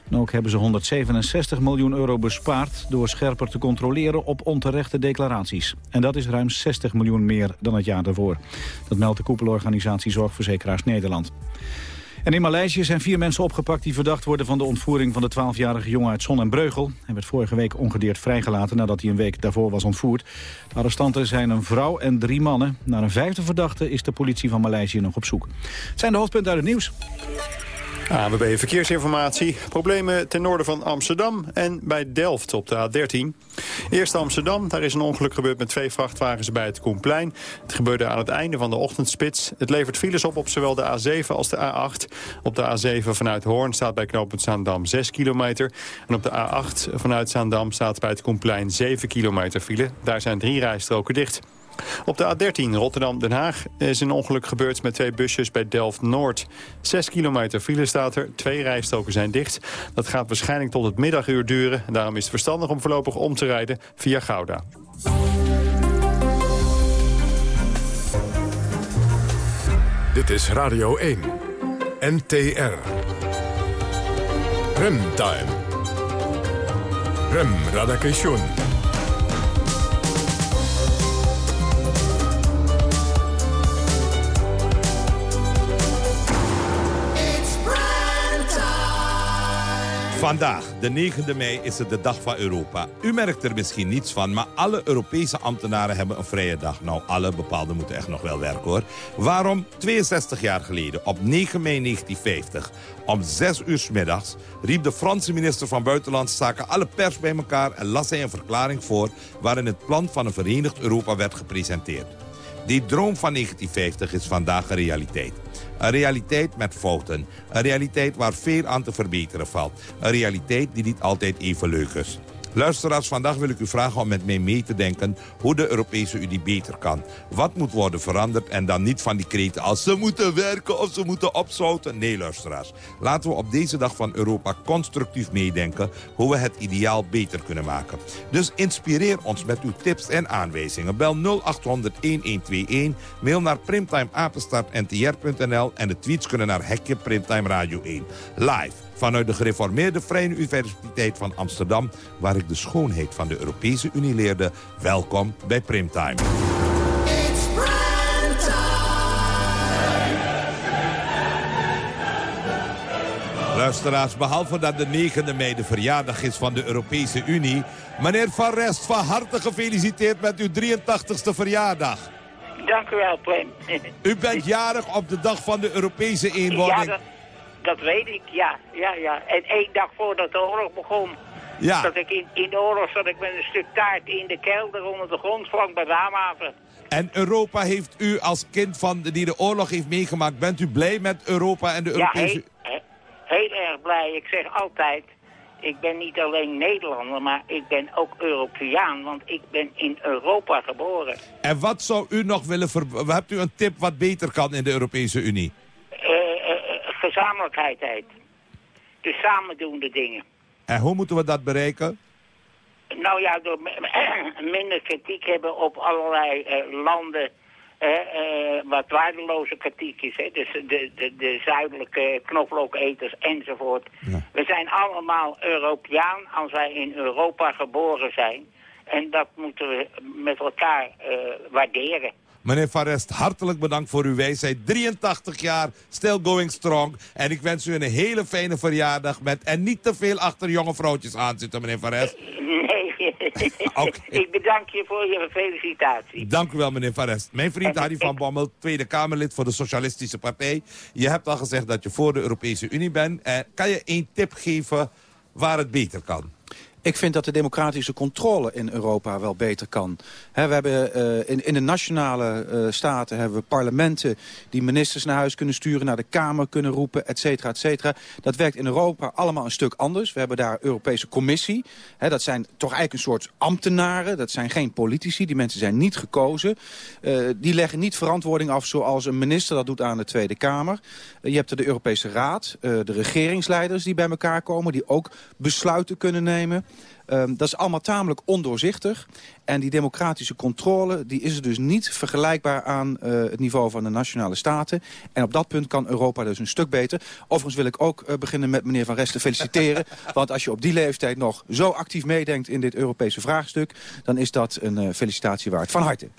En ook hebben ze 167 miljoen euro bespaard... door scherper te controleren op onterechte declaraties. En dat is ruim 60 miljoen meer dan het jaar daarvoor. Dat meldt de koepelorganisatie Zorgverzekeraars Nederland. En in Maleisië zijn vier mensen opgepakt die verdacht worden van de ontvoering van de 12-jarige jongen uit Zon en Breugel. Hij werd vorige week ongedeerd vrijgelaten nadat hij een week daarvoor was ontvoerd. De arrestanten zijn een vrouw en drie mannen. Naar een vijfde verdachte is de politie van Maleisië nog op zoek. Het zijn de hoofdpunten uit het nieuws. ANWB Verkeersinformatie. Problemen ten noorden van Amsterdam en bij Delft op de A13. Eerst Amsterdam. Daar is een ongeluk gebeurd met twee vrachtwagens bij het Koenplein. Het gebeurde aan het einde van de ochtendspits. Het levert files op op zowel de A7 als de A8. Op de A7 vanuit Hoorn staat bij knooppunt Zaandam 6 kilometer. En op de A8 vanuit Zaandam staat bij het Koenplein 7 kilometer file. Daar zijn drie rijstroken dicht. Op de A13 Rotterdam-Den Haag is een ongeluk gebeurd met twee busjes bij Delft-Noord. Zes kilometer file staat er, twee rijstroken zijn dicht. Dat gaat waarschijnlijk tot het middaguur duren. Daarom is het verstandig om voorlopig om te rijden via Gouda. Dit is Radio 1. NTR. Remtime. Rem Radakation. Vandaag, de 9e mei, is het de dag van Europa. U merkt er misschien niets van, maar alle Europese ambtenaren hebben een vrije dag. Nou, alle bepaalde moeten echt nog wel werken, hoor. Waarom? 62 jaar geleden, op 9 mei 1950, om 6 uur 's middags... riep de Franse minister van Buitenlandse Zaken alle pers bij elkaar... en las hij een verklaring voor waarin het plan van een verenigd Europa werd gepresenteerd. Die droom van 1950 is vandaag een realiteit. Een realiteit met fouten. Een realiteit waar veel aan te verbeteren valt. Een realiteit die niet altijd even leuk is. Luisteraars, vandaag wil ik u vragen om met mij mee te denken... hoe de Europese Unie beter kan. Wat moet worden veranderd en dan niet van die kreten als... ze moeten werken of ze moeten opzouten. Nee, luisteraars. Laten we op deze dag van Europa constructief meedenken... hoe we het ideaal beter kunnen maken. Dus inspireer ons met uw tips en aanwijzingen. Bel 0800-1121, mail naar primtimeapenstaartntr.nl... en de tweets kunnen naar Hekje Primtime Radio 1. Live vanuit de gereformeerde Vrije Universiteit van Amsterdam... waar ik de schoonheid van de Europese Unie leerde. Welkom bij Primtime. Luisteraars, behalve dat de 9e mei de verjaardag is van de Europese Unie... meneer Van Rest, van harte gefeliciteerd met uw 83ste verjaardag. Dank u wel, Prem. U bent jarig op de dag van de Europese eenwording. Ja, dat, dat weet ik, ja. ja, ja. En één dag voordat de oorlog begon... Ja. Dat ik in, in de oorlog zat ik met een stuk taart in de kelder onder de grond vlak bij Raamhaven. En Europa heeft u als kind van die de oorlog heeft meegemaakt... bent u blij met Europa en de Europese... Ja, heel, heel erg blij. Ik zeg altijd, ik ben niet alleen Nederlander, maar ik ben ook Europeaan. Want ik ben in Europa geboren. En wat zou u nog willen... Ver... Hebt u een tip wat beter kan in de Europese Unie? Gezamenlijkheid. Dus samen doen de dingen. En hoe moeten we dat bereiken? Nou ja, door minder kritiek hebben op allerlei uh, landen... Uh, uh, wat waardeloze kritiek is. Hè? Dus de, de, de zuidelijke knoflooketers enzovoort. We zijn allemaal Europeaan als wij in Europa geboren zijn. En dat moeten we met elkaar waarderen. Meneer Farest, hartelijk bedankt voor uw wijsheid. 83 jaar, still going strong. En ik wens u een hele fijne verjaardag met... en niet te veel achter jonge vrouwtjes aan zitten, meneer Farest. Nee, ik bedank je voor je felicitatie. Dank u wel, meneer Farest. Mijn vriend Harry van Bommel, Tweede Kamerlid voor de Socialistische Partij. Je hebt al gezegd dat je voor de Europese Unie bent. Eh, kan je één tip geven waar het beter kan? Ik vind dat de democratische controle in Europa wel beter kan. we hebben, uh, in, in, de nationale uh, staten hebben we parlementen... die ministers naar huis kunnen sturen, naar de Kamer kunnen roepen, et cetera, et cetera. Dat werkt in Europa allemaal een stuk anders. We hebben daar Europese Commissie. dat zijn toch eigenlijk een soort ambtenaren. Dat zijn geen politici. Die mensen zijn niet gekozen. Uh, die leggen niet verantwoording af zoals een minister dat doet aan de Tweede Kamer. je hebt er de Europese Raad, de regeringsleiders die bij elkaar komen... die ook besluiten kunnen nemen... Um, dat is allemaal tamelijk ondoorzichtig. En die democratische controle die is dus niet vergelijkbaar aan uh, het niveau van de nationale staten. En op dat punt kan Europa dus een stuk beter. Overigens wil ik ook uh, beginnen met meneer Van Resten feliciteren. want als je op die leeftijd nog zo actief meedenkt in dit Europese vraagstuk... dan is dat een uh, felicitatie waard. Van harte.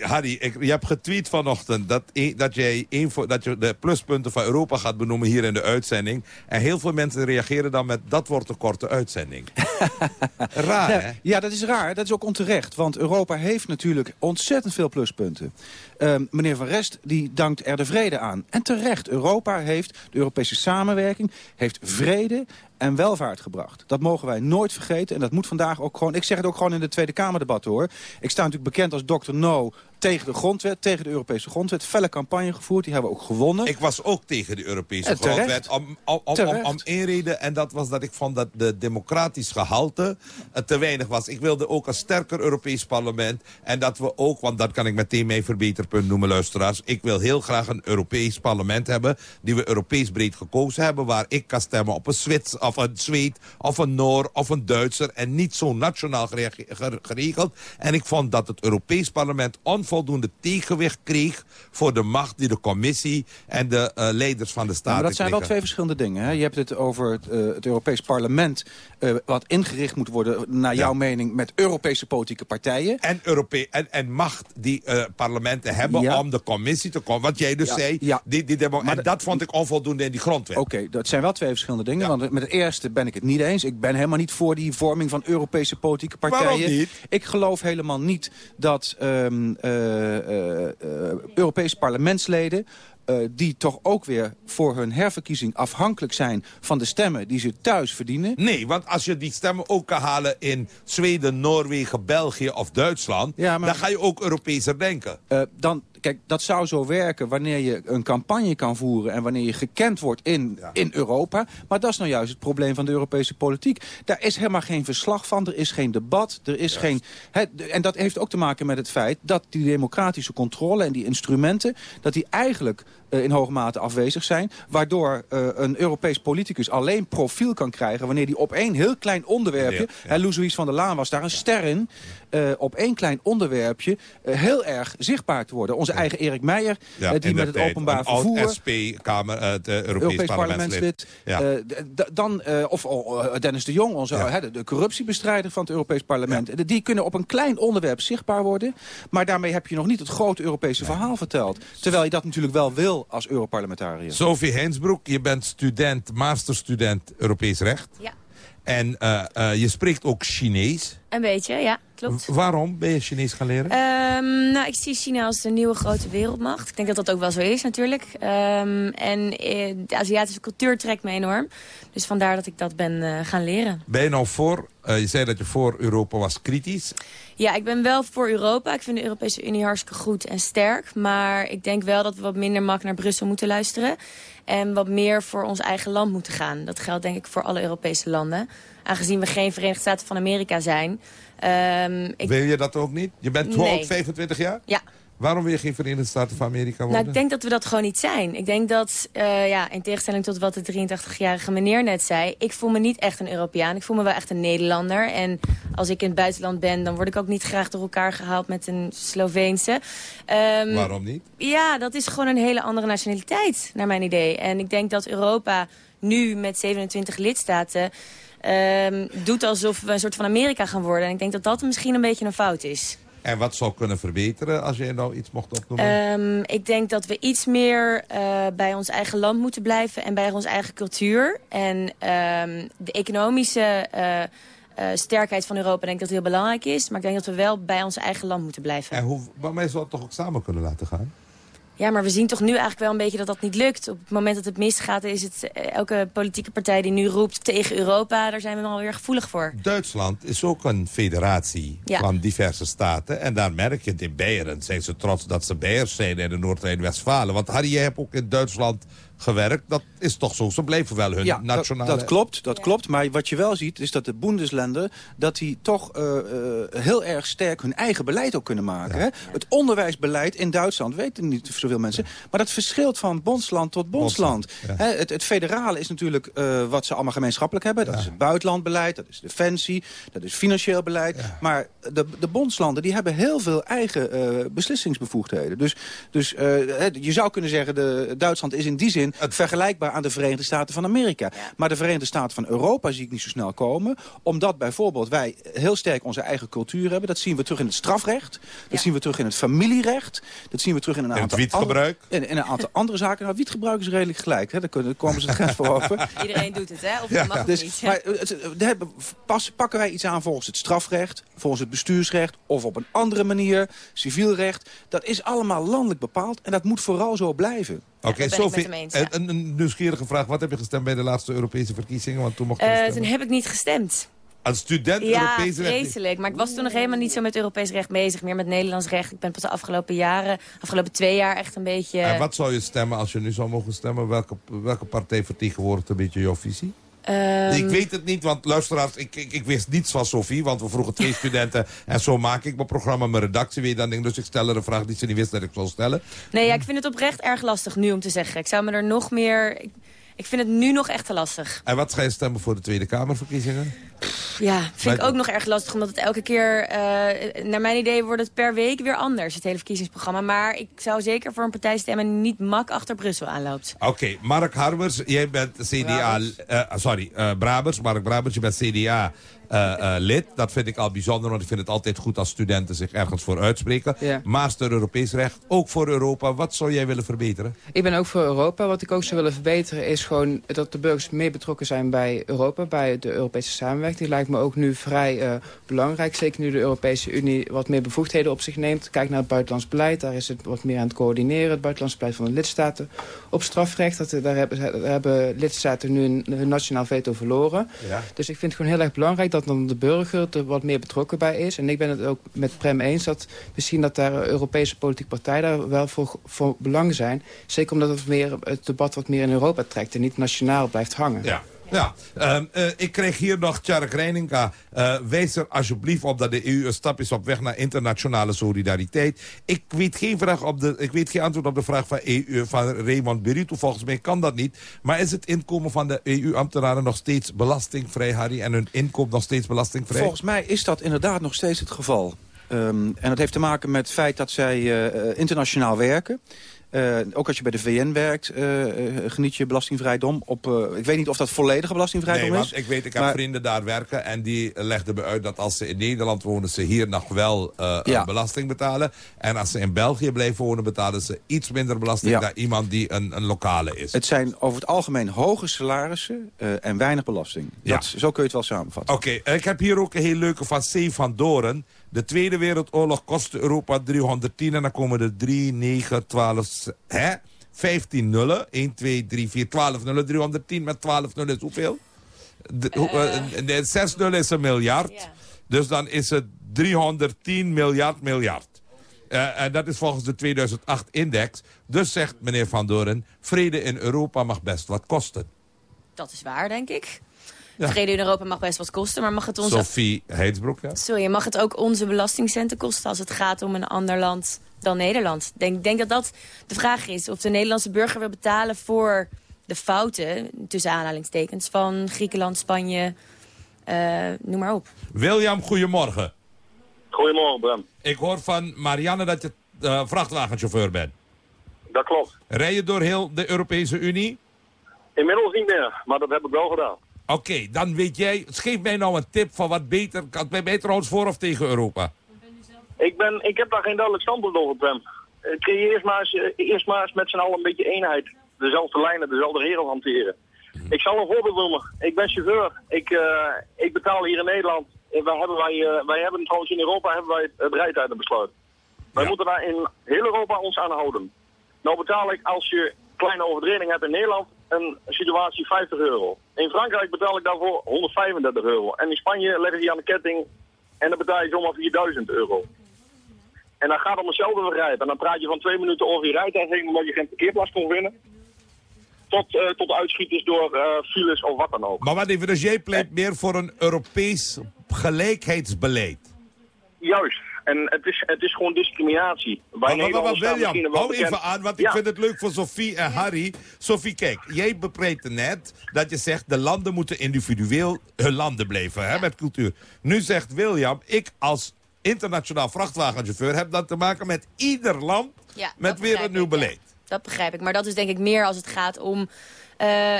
Harry, ik, je hebt getweet vanochtend dat, dat, jij een, dat je de pluspunten van Europa gaat benoemen hier in de uitzending. En heel veel mensen reageren dan met dat wordt een korte uitzending. raar, hè? Ja, dat is raar. Dat is ook onterecht. Want Europa heeft natuurlijk ontzettend veel pluspunten. Uh, meneer Van Rest die dankt er de vrede aan. En terecht, Europa heeft, de Europese samenwerking, heeft vrede en welvaart gebracht. Dat mogen wij nooit vergeten. En dat moet vandaag ook gewoon... Ik zeg het ook gewoon in de Tweede Kamerdebat hoor. Ik sta natuurlijk bekend als Dr. No tegen de grondwet, tegen de Europese grondwet. Felle campagne gevoerd, die hebben we ook gewonnen. Ik was ook tegen de Europese en grondwet. Om, om, om, om, om één reden, en dat was dat ik vond dat de democratisch gehalte te weinig was. Ik wilde ook een sterker Europees parlement. En dat we ook, want dat kan ik meteen mijn verbeterpunt noemen, luisteraars. Ik wil heel graag een Europees parlement hebben, die we Europees breed gekozen hebben, waar ik kan stemmen op een Zwits of een Zweed of een Noor of een Duitser en niet zo nationaal geregeld. En ik vond dat het Europees parlement onvoldoende tegenwicht kreeg voor de macht die de commissie en de uh, leiders van de staten Maar dat zijn wel twee verschillende dingen. Hè? Je hebt het over het, uh, het Europees parlement uh, wat ingericht moet worden naar jouw ja. mening met Europese politieke partijen. En, Europe en, en macht die parlementen hebben ja. om de commissie te komen. Wat jij dus ja. zei. Die, die demo en dat vond ik onvoldoende in die grondwet. Oké, okay, dat zijn wel twee verschillende dingen. Want met het eerste ben ik het niet eens. Ik ben helemaal niet voor die vorming van Europese politieke partijen. Waarom niet? Ik geloof helemaal niet dat um, uh, uh, Europese parlementsleden uh, die toch ook weer voor hun herverkiezing afhankelijk zijn van de stemmen die ze thuis verdienen. Nee, want als je die stemmen ook kan halen in Zweden, Noorwegen, België of Duitsland... Ja, maar... dan ga je ook Europeeser denken. Uh, dan, kijk, dat zou zo werken wanneer je een campagne kan voeren... en wanneer je gekend wordt in, ja. in Europa. Maar dat is nou juist het probleem van de Europese politiek. Daar is helemaal geen verslag van, er is geen debat, er is geen... He, en dat heeft ook te maken met het feit dat die democratische controle... en die instrumenten, dat die eigenlijk in hoge mate afwezig zijn. Waardoor uh, een Europees politicus alleen profiel kan krijgen... wanneer die op één heel klein onderwerpje... Ja, ja. Van der Laan was daar een ster in... Uh, op één klein onderwerpje heel erg zichtbaar te worden. Onze eigen Erik Meijer, die met het openbaar vervoer... SP-kamer, het Europees, Europees parlementslid. parlementslid. dan, of oh, Dennis de Jong, onze, de, de, corruptiebestrijder van het Europees parlement. Die kunnen op een klein onderwerp zichtbaar worden. Maar daarmee heb je nog niet het grote Europese verhaal verteld. Terwijl je dat natuurlijk wel wil als Europarlementariër. Sophie Hensbroek, je bent student, masterstudent Europees Recht. Ja. En uh, uh, je spreekt ook Chinees. Een beetje, ja, klopt. Waarom ben je Chinees gaan leren? Um, nou, ik zie China als de nieuwe grote wereldmacht. Ik denk dat dat ook wel zo is natuurlijk. Um, en de Aziatische cultuur trekt me enorm. Dus vandaar dat ik dat ben uh, gaan leren. Ben je nou voor, uh, je zei dat je voor Europa was kritisch. Ja, ik ben wel voor Europa. Ik vind de Europese Unie hartstikke goed en sterk. Maar ik denk wel dat we wat minder mak naar Brussel moeten luisteren. En wat meer voor ons eigen land moeten gaan. Dat geldt denk ik voor alle Europese landen. Aangezien we geen Verenigde Staten van Amerika zijn. Um, ik... Wil je dat ook niet? Je bent nee. 25 jaar? Ja. Waarom wil je geen Verenigde Staten van Amerika worden? Nou, ik denk dat we dat gewoon niet zijn. Ik denk dat, uh, ja, in tegenstelling tot wat de 83-jarige meneer net zei... ik voel me niet echt een Europeaan. Ik voel me wel echt een Nederlander. En als ik in het buitenland ben, dan word ik ook niet graag door elkaar gehaald met een Sloveense. Um, Waarom niet? Ja, dat is gewoon een hele andere nationaliteit, naar mijn idee. En ik denk dat Europa nu met 27 lidstaten... Um, doet alsof we een soort van Amerika gaan worden. En ik denk dat dat misschien een beetje een fout is. En wat zou kunnen verbeteren als je nou iets mocht opnoemen? Um, ik denk dat we iets meer uh, bij ons eigen land moeten blijven en bij onze eigen cultuur. En um, de economische uh, uh, sterkheid van Europa denk ik dat heel belangrijk is. Maar ik denk dat we wel bij ons eigen land moeten blijven. En hoe, waarmee zou het toch ook samen kunnen laten gaan? Ja, maar we zien toch nu eigenlijk wel een beetje dat dat niet lukt. Op het moment dat het misgaat is het eh, elke politieke partij die nu roept tegen Europa... daar zijn we wel weer gevoelig voor. Duitsland is ook een federatie ja. van diverse staten. En daar merk je het in Beieren. Zijn ze trots dat ze Beiers zijn in de Noord-Rijn-Westfalen. Want Harry, jij hebt ook in Duitsland gewerkt. Dat is toch zo. Ze bleven wel hun ja, nationale... Dat, dat klopt, dat klopt. Maar wat je wel ziet is dat de Bundesländer... dat die toch uh, uh, heel erg sterk hun eigen beleid ook kunnen maken. Hè? Het onderwijsbeleid in Duitsland weten niet zoveel mensen... maar dat verschilt van bondsland tot bondsland. Hè? Het, het, federale is natuurlijk uh, wat ze allemaal gemeenschappelijk hebben. Dat is het buitenlandbeleid, dat is defensie, dat is financieel beleid. Maar de, de bondslanden die hebben heel veel eigen beslissingsbevoegdheden. Dus, dus je zou kunnen zeggen, de, Duitsland is in die zin het vergelijkbaar aan de Verenigde Staten van Amerika. Maar de Verenigde Staten van Europa zie ik niet zo snel komen. Omdat bijvoorbeeld wij heel sterk onze eigen cultuur hebben. Dat zien we terug in het strafrecht. Dat zien we terug in het familierecht. Dat zien we terug in een aantal, wietgebruik. Andere, in, een aantal andere zaken. Nou, wietgebruik is redelijk gelijk. Hè. Daar, kunnen, daar komen ze de grens voor over. Iedereen doet het, hè? Of ja. mag dus, niet. Maar het, pas, pakken wij iets aan volgens het strafrecht, volgens het bestuursrecht... of op een andere manier, civiel recht. Dat is allemaal landelijk bepaald en dat moet vooral zo blijven. Oké, okay, Sophie, een, een, nieuwsgierige vraag. Wat heb je gestemd bij de laatste Europese verkiezingen? Want toen mocht je uh, Toen heb ik niet gestemd. Als student ja, Europees recht? Ja, vreselijk. Maar ik was toen nog helemaal niet zo met Europees recht bezig. Meer met Nederlands recht. Ik ben pas de afgelopen jaren, afgelopen twee jaar echt een beetje... En wat zou je stemmen als je nu zou mogen stemmen? Welke, welke partij vertegenwoordigt een beetje jouw visie? Um... Ik weet het niet, want luisteraars, ik, ik, ik, wist niets van Sophie. Want we vroegen twee studenten. En zo maak ik mijn programma, mijn redactie weer dan. Dus ik stel er een vraag die ze niet wist dat ik zou stellen. Nee, ja, ik vind het oprecht erg lastig nu om te zeggen. Ik zou me er nog meer... Ik, ik vind het nu nog echt te lastig. En wat ga je stemmen voor de Tweede Kamerverkiezingen? Ja, vind ik ook nog erg lastig. Omdat het elke keer, uh, naar mijn idee, wordt het per week weer anders. Het hele verkiezingsprogramma. Maar ik zou zeker voor een partij stemmen die niet mak achter Brussel aanloopt. Oké, okay, Mark Harbers, jij bent CDA... Uh, sorry, uh, Brabers. Mark Brabers, je bent CDA... Uh, uh, lid. Dat vind ik al bijzonder, want ik vind het altijd goed als studenten zich ergens voor uitspreken. Ja. Master Europees recht, ook voor Europa. Wat zou jij willen verbeteren? Ik ben ook voor Europa. Wat ik ook zou willen verbeteren is gewoon dat de burgers meer betrokken zijn bij Europa, bij de Europese samenwerking. Die lijkt me ook nu vrij uh, belangrijk. Zeker nu de Europese Unie wat meer bevoegdheden op zich neemt. Kijk naar het buitenlands beleid, daar is het wat meer aan het coördineren. Het buitenlands beleid van de lidstaten. Op strafrecht, dat, daar, hebben, daar hebben lidstaten nu een, nationaal veto verloren. Ja. Dus ik vind het gewoon heel erg belangrijk dat dan de burger er wat meer betrokken bij is. En ik ben het ook met Prem eens dat zien dat daar Europese politieke partijen daar wel voor, voor belang zijn. Zeker omdat het, meer, het debat wat meer in Europa trekt en niet nationaal blijft hangen. Ja. Ja, uh, uh, ik kreeg hier nog Tjark Reininga. Uh, wees er alsjeblieft op dat de EU een stap is op weg naar internationale solidariteit. Ik weet geen, vraag op de, ik weet geen antwoord op de vraag van, EU, van Raymond Berito. Volgens mij kan dat niet. Maar is het inkomen van de EU-ambtenaren nog steeds belastingvrij, Harry? En hun inkomen nog steeds belastingvrij? Volgens mij is dat inderdaad nog steeds het geval. Um, en dat heeft te maken met het feit dat zij internationaal werken. Uh, ook als je bij de VN werkt, uh, geniet je belastingvrijdom. Op, uh, ik weet niet of dat volledige belastingvrijdom nee, is. Want ik weet, ik heb maar... vrienden daar werken en die legden me uit dat als ze in Nederland wonen, ze hier nog wel ja. belasting betalen. En als ze in België blijven wonen, betalen ze iets minder belasting ja. dan iemand die een, een lokale is. Het zijn over het algemeen hoge salarissen en weinig beling. Ja. Dat, zo kun je het wel samenvatten. Oké, okay, ik heb hier ook een heel leuke van C. van Doren. De Tweede Wereldoorlog kostte Europa 310 en dan komen er 3, 9, 12, hè? 15 nullen. 1, 2, 3, 4, 12 nullen. 310 met 12 nullen is hoeveel? De, uh, 6 nullen is een miljard. Yeah. Dus dan is het 310 miljard miljard. Uh, en dat is volgens de 2008-index. Dus zegt meneer Van Doren, vrede in Europa mag best wat kosten. Dat is waar, denk ik. Vrede in Europa mag best wat kosten, maar mag het onze... Sophie Heidsbroek, ja. Sorry, mag het ook onze belastingcenten kosten als het gaat om een ander land dan Nederland? Ik denk, denk dat dat de vraag is. Of de Nederlandse burger wil betalen voor de fouten, tussen aanhalingstekens, van Griekenland, Spanje, eh, noem maar op. William, goedemorgen. Goedemorgen, Bram. Ik hoor van Marianne dat je eh, vrachtwagenchauffeur bent. Dat klopt. Rij je door heel de Europese Unie? Inmiddels niet meer, maar dat heb ik wel gedaan. Oké, dan weet jij... Geef mij nou een tip van wat beter... Kan bij mij trouwens voor of tegen Europa? Ik, ben, ik heb daar geen duidelijk standpunt over, Bram. Eh, Kun je eerst maar, eens, eh, eerst maar eens met z'n allen een beetje eenheid, dezelfde lijnen, dezelfde regels hanteren. Ik zal een voorbeeld noemen. Ik ben chauffeur. Ik, eh, ik betaal hier in Nederland. En Wij hebben, wij, wij hebben trouwens in Europa hebben wij het rijtijdenbesluit. Wij moeten daar in heel Europa ons aan houden. Nou betaal ik als je kleine overtreding hebt in Nederland een situatie 50 euro. In Frankrijk betaal ik daarvoor 135 euro. En in Spanje leggen die aan de ketting en dan betaal je zomaar 4000 euro. En dan gaat het om hetzelfde begrijp. En dan praat je van twee minuten over je heen omdat je geen parkeerplaats kon vinden. Tot, eh, tot uitschieters door eh, files of wat dan ook. Maar wat even, dus jij pleit meer voor een Europees gelijkheidsbeleid? Juist. En het is, het is gewoon discriminatie. Bij Maar, maar, William, hou even aan, want Ja. ik vind het leuk voor Sophie en Harry. Sophie, kijk, jij bepreitte net dat je zegt... de landen moeten individueel hun landen blijven, hè, met cultuur. Nu zegt William, ik als internationaal vrachtwagenchauffeur... heb dat te maken met ieder land Ja, met weer een nieuw ja. beleid. Dat begrijp ik. Maar dat is denk ik meer als het gaat om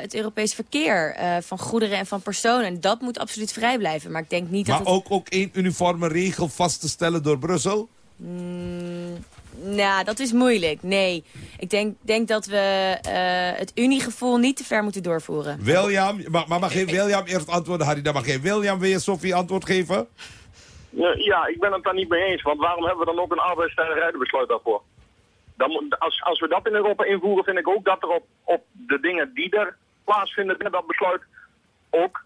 het Europees verkeer van van goederen en van personen. En dat moet absoluut vrij blijven. Maar ik denk niet Maar dat het... ook, ook één uniforme regel vast te stellen door Brussel? Mm, nou, dat is moeilijk. Nee. Ik denk, denk dat we eh, het uniegevoel niet te ver moeten doorvoeren. William, maar, maar mag geen William eerst antwoorden, Harry? Dan mag geen William weer Sophie antwoord geven? Ja, Ja, ik ben het daar niet mee eens. Want waarom hebben we dan ook een arbeidstijden rijdenbesluit daarvoor? Dan, als, als we dat in Europa invoeren, vind ik ook dat er op, op de dingen die er plaatsvinden binnen dat besluit ook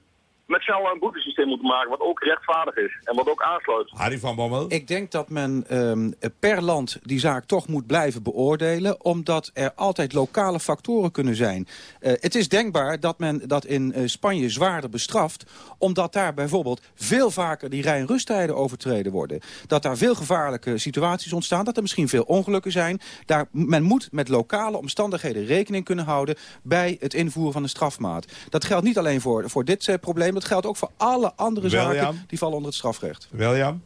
met z'n allen een boetesysteem moeten maken. Wat ook rechtvaardig is en wat ook aansluit. Harry van Bommel? Ik denk dat men ehm, per land die zaak toch moet blijven beoordelen... omdat er altijd lokale factoren kunnen zijn. Eh, het is denkbaar dat men dat in eh, Spanje zwaarder bestraft... omdat daar bijvoorbeeld veel vaker die rij- en rusttijden overtreden worden. Dat daar veel gevaarlijke situaties ontstaan. Dat er misschien veel ongelukken zijn. Daar, men moet met lokale omstandigheden rekening kunnen houden... bij het invoeren van een strafmaat. Dat geldt niet alleen voor, voor dit eh, probleem. Dat geldt ook voor alle andere William? zaken die vallen onder het strafrecht. William?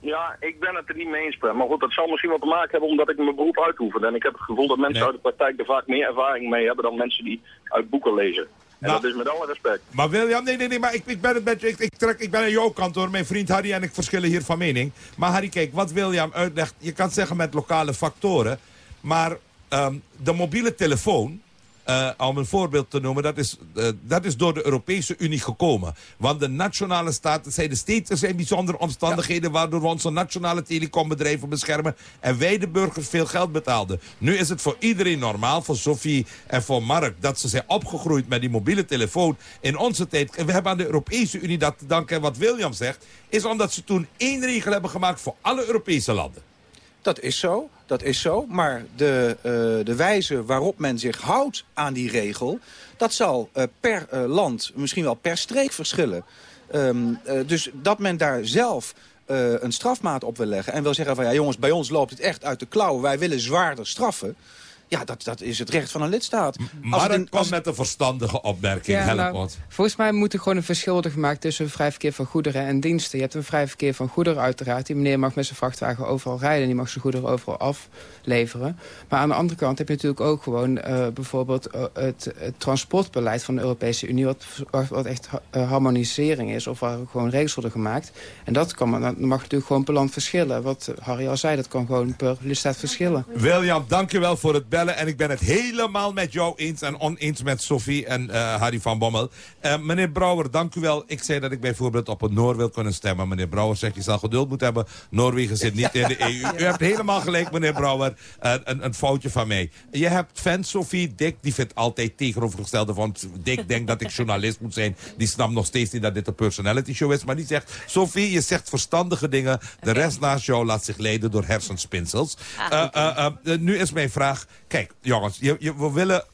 Ja, ik ben het er niet mee eens, Prem. Maar goed, dat zal misschien wat te maken hebben omdat ik mijn beroep uitoefen. En ik heb het gevoel dat mensen uit de praktijk er vaak meer ervaring mee hebben dan mensen die uit boeken lezen. En Nou- dat is met alle respect. Maar William, nee, nee, nee, maar ik, ik ben het met je. Ik, ik, trek, ik ben aan jouw kant hoor. Mijn vriend Harry en ik verschillen hier van mening. Maar Harry, kijk, wat William uitlegt. Je kan zeggen met lokale factoren. Maar ehm, de mobiele telefoon. Eh, om een voorbeeld te noemen, dat is, eh, dat is door de Europese Unie gekomen. Want de nationale staten zeiden steeds, er zijn bijzondere omstandigheden... waardoor we onze nationale telecombedrijven beschermen... en wij de burgers veel geld betaalden. Nu is het voor iedereen normaal, voor Sophie en voor Mark... dat ze zijn opgegroeid met die mobiele telefoon in onze tijd. En we hebben aan de Europese Unie dat te danken. En wat William zegt, is omdat ze toen één regel hebben gemaakt... voor alle Europese landen. Dat is zo, dat is zo. Maar de, eh, de wijze waarop men zich houdt aan die regel... dat zal eh, per eh, land, misschien wel per streek verschillen. Ehm, eh, dus dat men daar zelf een strafmaat op wil leggen... en wil zeggen van ja jongens, bij ons loopt het echt uit de klauwen... wij willen zwaarder straffen... Ja, dat, dat is het recht van een lidstaat. Als het Mark in- komt met een verstandige opmerking. Ja, Help nou, volgens mij moet er gewoon een verschil worden gemaakt tussen vrij verkeer van goederen en diensten. Je hebt een vrij verkeer van goederen uiteraard. Die meneer mag met zijn vrachtwagen overal rijden. Die mag zijn goederen overal afleveren. Maar aan de andere kant heb je natuurlijk ook gewoon eh, bijvoorbeeld eh, het, het transportbeleid van de Europese Unie. Wat, echt ha- eh, harmonisering is. Of waar gewoon regels worden gemaakt. En dat, kan, maar- dat mag natuurlijk gewoon per land verschillen. Wat Harry al zei, dat kan gewoon per lidstaat verschillen. William, dankjewel voor het bellen. En ik ben het helemaal met jou eens en oneens met Sophie en eh, Harry van Bommel. Eh, meneer Brouwer, dank u wel. Ik zei dat ik bijvoorbeeld op een Noor wil kunnen stemmen. Meneer Brouwer zegt, je zal geduld moeten hebben. Noorwegen zit niet in de EU. U hebt helemaal gelijk, meneer Brouwer. Eh, een, een foutje van mij. Je hebt fans, Sophie. Dick, die vindt altijd tegenovergestelde van... Dick denkt dat ik journalist moet zijn. Die snapt nog steeds niet dat dit een personality show is. Maar die zegt, Sophie, je zegt verstandige dingen. De rest naast jou laat zich leiden door hersenspinsels. Ah, nu is mijn vraag... Kijk, jongens, je, je, we willen...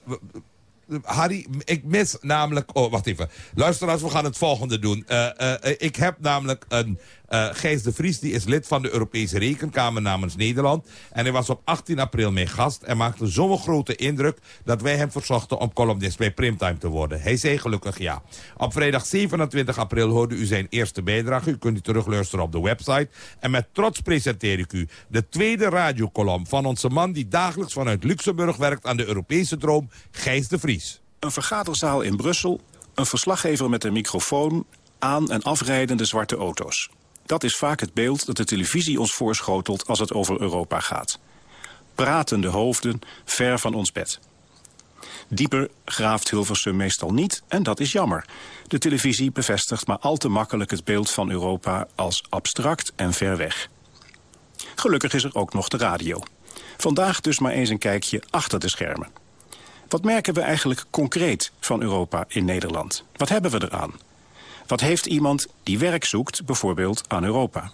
Harry, ik mis namelijk... Oh, wacht even. Luisteraars, we gaan het volgende doen. Uh, ik heb namelijk een uh, Gijs de Vries die is lid van de Europese Rekenkamer namens Nederland. En hij was op 18 april mijn gast en maakte zo'n grote indruk... dat wij hem verzochten om columnist bij Primtime te worden. Hij zei gelukkig ja. Op vrijdag 27 april hoorde u zijn eerste bijdrage. U kunt die terugluisteren op de website. En met trots presenteer ik u de tweede radiocolumn van onze man... die dagelijks vanuit Luxemburg werkt aan de Europese droom, Gijs de Vries. Een vergaderzaal in Brussel, een verslaggever met een microfoon... aan- en afrijdende zwarte auto's. Dat is vaak het beeld dat de televisie ons voorschotelt als het over Europa gaat. Pratende hoofden, ver van ons bed. Dieper graaft Hilversum meestal niet en dat is jammer. De televisie bevestigt maar al te makkelijk het beeld van Europa als abstract en ver weg. Gelukkig is er ook nog de radio. Vandaag dus maar eens een kijkje achter de schermen. Wat merken we eigenlijk concreet van Europa in Nederland? Wat hebben we eraan? Wat heeft iemand die werk zoekt bijvoorbeeld aan Europa?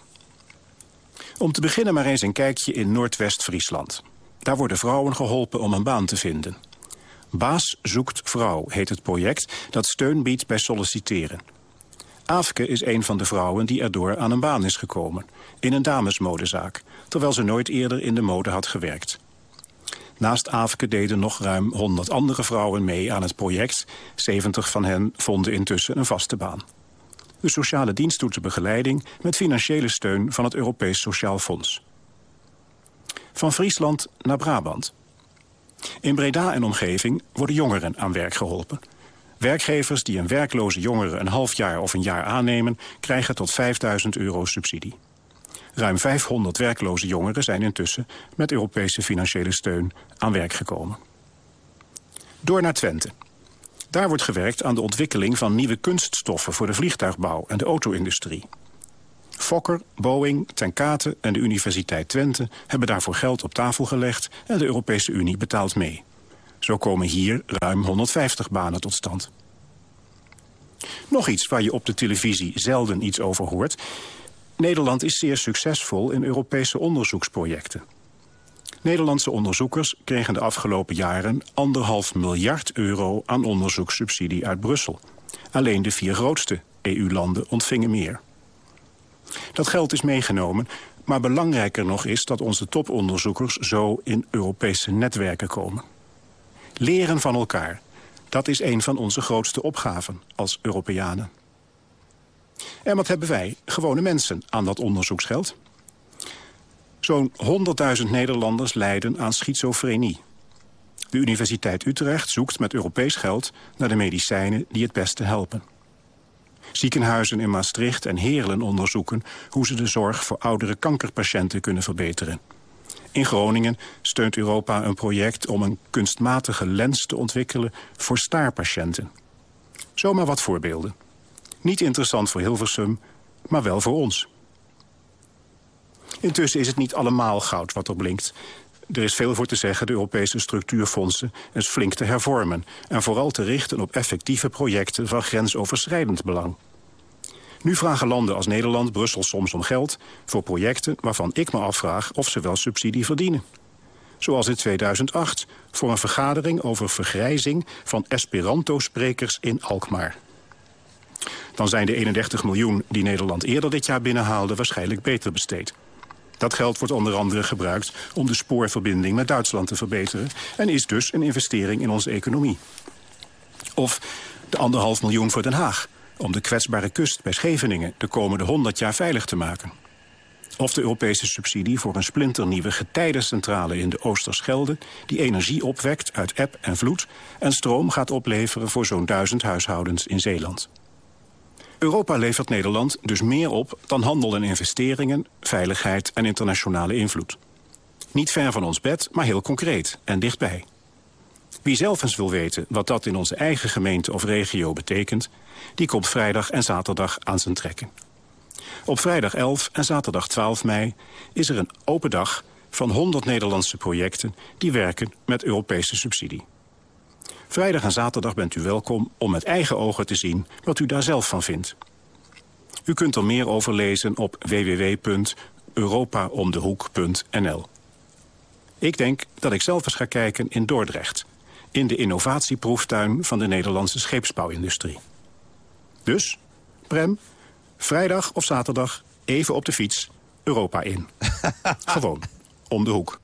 Om te beginnen maar eens een kijkje in Noordwest-Friesland. Daar worden vrouwen geholpen om een baan te vinden. Baas zoekt vrouw heet het project dat steun biedt bij solliciteren. Aafke is een van de vrouwen die erdoor aan een baan is gekomen. In een damesmodezaak, terwijl ze nooit eerder in de mode had gewerkt. Naast Aafke deden nog ruim 100 andere vrouwen mee aan het project. 70 van hen vonden intussen een vaste baan. De sociale dienst de begeleiding met financiële steun van het Europees Sociaal Fonds. Van Friesland naar Brabant. In Breda en omgeving worden jongeren aan werk geholpen. Werkgevers die een werkloze jongere een half jaar of een jaar aannemen... krijgen tot 5000 euro subsidie. Ruim 500 werkloze jongeren zijn intussen met Europese financiële steun aan werk gekomen. Door naar Twente. Daar wordt gewerkt aan de ontwikkeling van nieuwe kunststoffen voor de vliegtuigbouw en de auto-industrie. Fokker, Boeing, Tenkate en de Universiteit Twente hebben daarvoor geld op tafel gelegd en de Europese Unie betaalt mee. Zo komen hier ruim 150 banen tot stand. Nog iets waar je op de televisie zelden iets over hoort. Nederland is zeer succesvol in Europese onderzoeksprojecten. Nederlandse onderzoekers kregen de afgelopen jaren anderhalf miljard euro aan onderzoekssubsidie uit Brussel. Alleen de vier grootste EU-landen ontvingen meer. Dat geld is meegenomen, maar belangrijker nog is dat onze toponderzoekers zo in Europese netwerken komen. Leren van elkaar, dat is een van onze grootste opgaven als Europeanen. En wat hebben wij, gewone mensen, aan dat onderzoeksgeld? Zo'n 100.000 Nederlanders lijden aan schizofrenie. De Universiteit Utrecht zoekt met Europees geld naar de medicijnen die het beste helpen. Ziekenhuizen in Maastricht en Heerlen onderzoeken hoe ze de zorg voor oudere kankerpatiënten kunnen verbeteren. In Groningen steunt Europa een project om een kunstmatige lens te ontwikkelen voor staarpatiënten. Zomaar wat voorbeelden. Niet interessant voor Hilversum, maar wel voor ons. Intussen is het niet allemaal goud wat er blinkt. Er is veel voor te zeggen de Europese structuurfondsen eens flink te hervormen... en vooral te richten op effectieve projecten van grensoverschrijdend belang. Nu vragen landen als Nederland Brussel soms om geld... voor projecten waarvan ik me afvraag of ze wel subsidie verdienen. Zoals in 2008 voor een vergadering over vergrijzing van Esperanto-sprekers in Alkmaar. Dan zijn de 31 miljoen die Nederland eerder dit jaar binnenhaalde waarschijnlijk beter besteed. Dat geld wordt onder andere gebruikt om de spoorverbinding met Duitsland te verbeteren... en is dus een investering in onze economie. Of de anderhalf miljoen voor Den Haag... om de kwetsbare kust bij Scheveningen de komende 100 jaar veilig te maken. Of de Europese subsidie voor een splinternieuwe getijdencentrale in de Oosterschelde... die energie opwekt uit eb en vloed... en stroom gaat opleveren voor zo'n duizend huishoudens in Zeeland. Europa levert Nederland dus meer op dan handel en investeringen, veiligheid en internationale invloed. Niet ver van ons bed, maar heel concreet en dichtbij. Wie zelf eens wil weten wat dat in onze eigen gemeente of regio betekent... die komt vrijdag en zaterdag aan zijn trekken. Op vrijdag 11 en zaterdag 12 mei is er een open dag van 100 Nederlandse projecten... die werken met Europese subsidie. Vrijdag en zaterdag bent u welkom om met eigen ogen te zien wat u daar zelf van vindt. U kunt er meer over lezen op www.europaomdehoek.nl. Ik denk dat ik zelf eens ga kijken in Dordrecht. in de innovatieproeftuin van de Nederlandse scheepsbouwindustrie. Dus, Prem, vrijdag of zaterdag even op de fiets Europa in. Gewoon, om de hoek.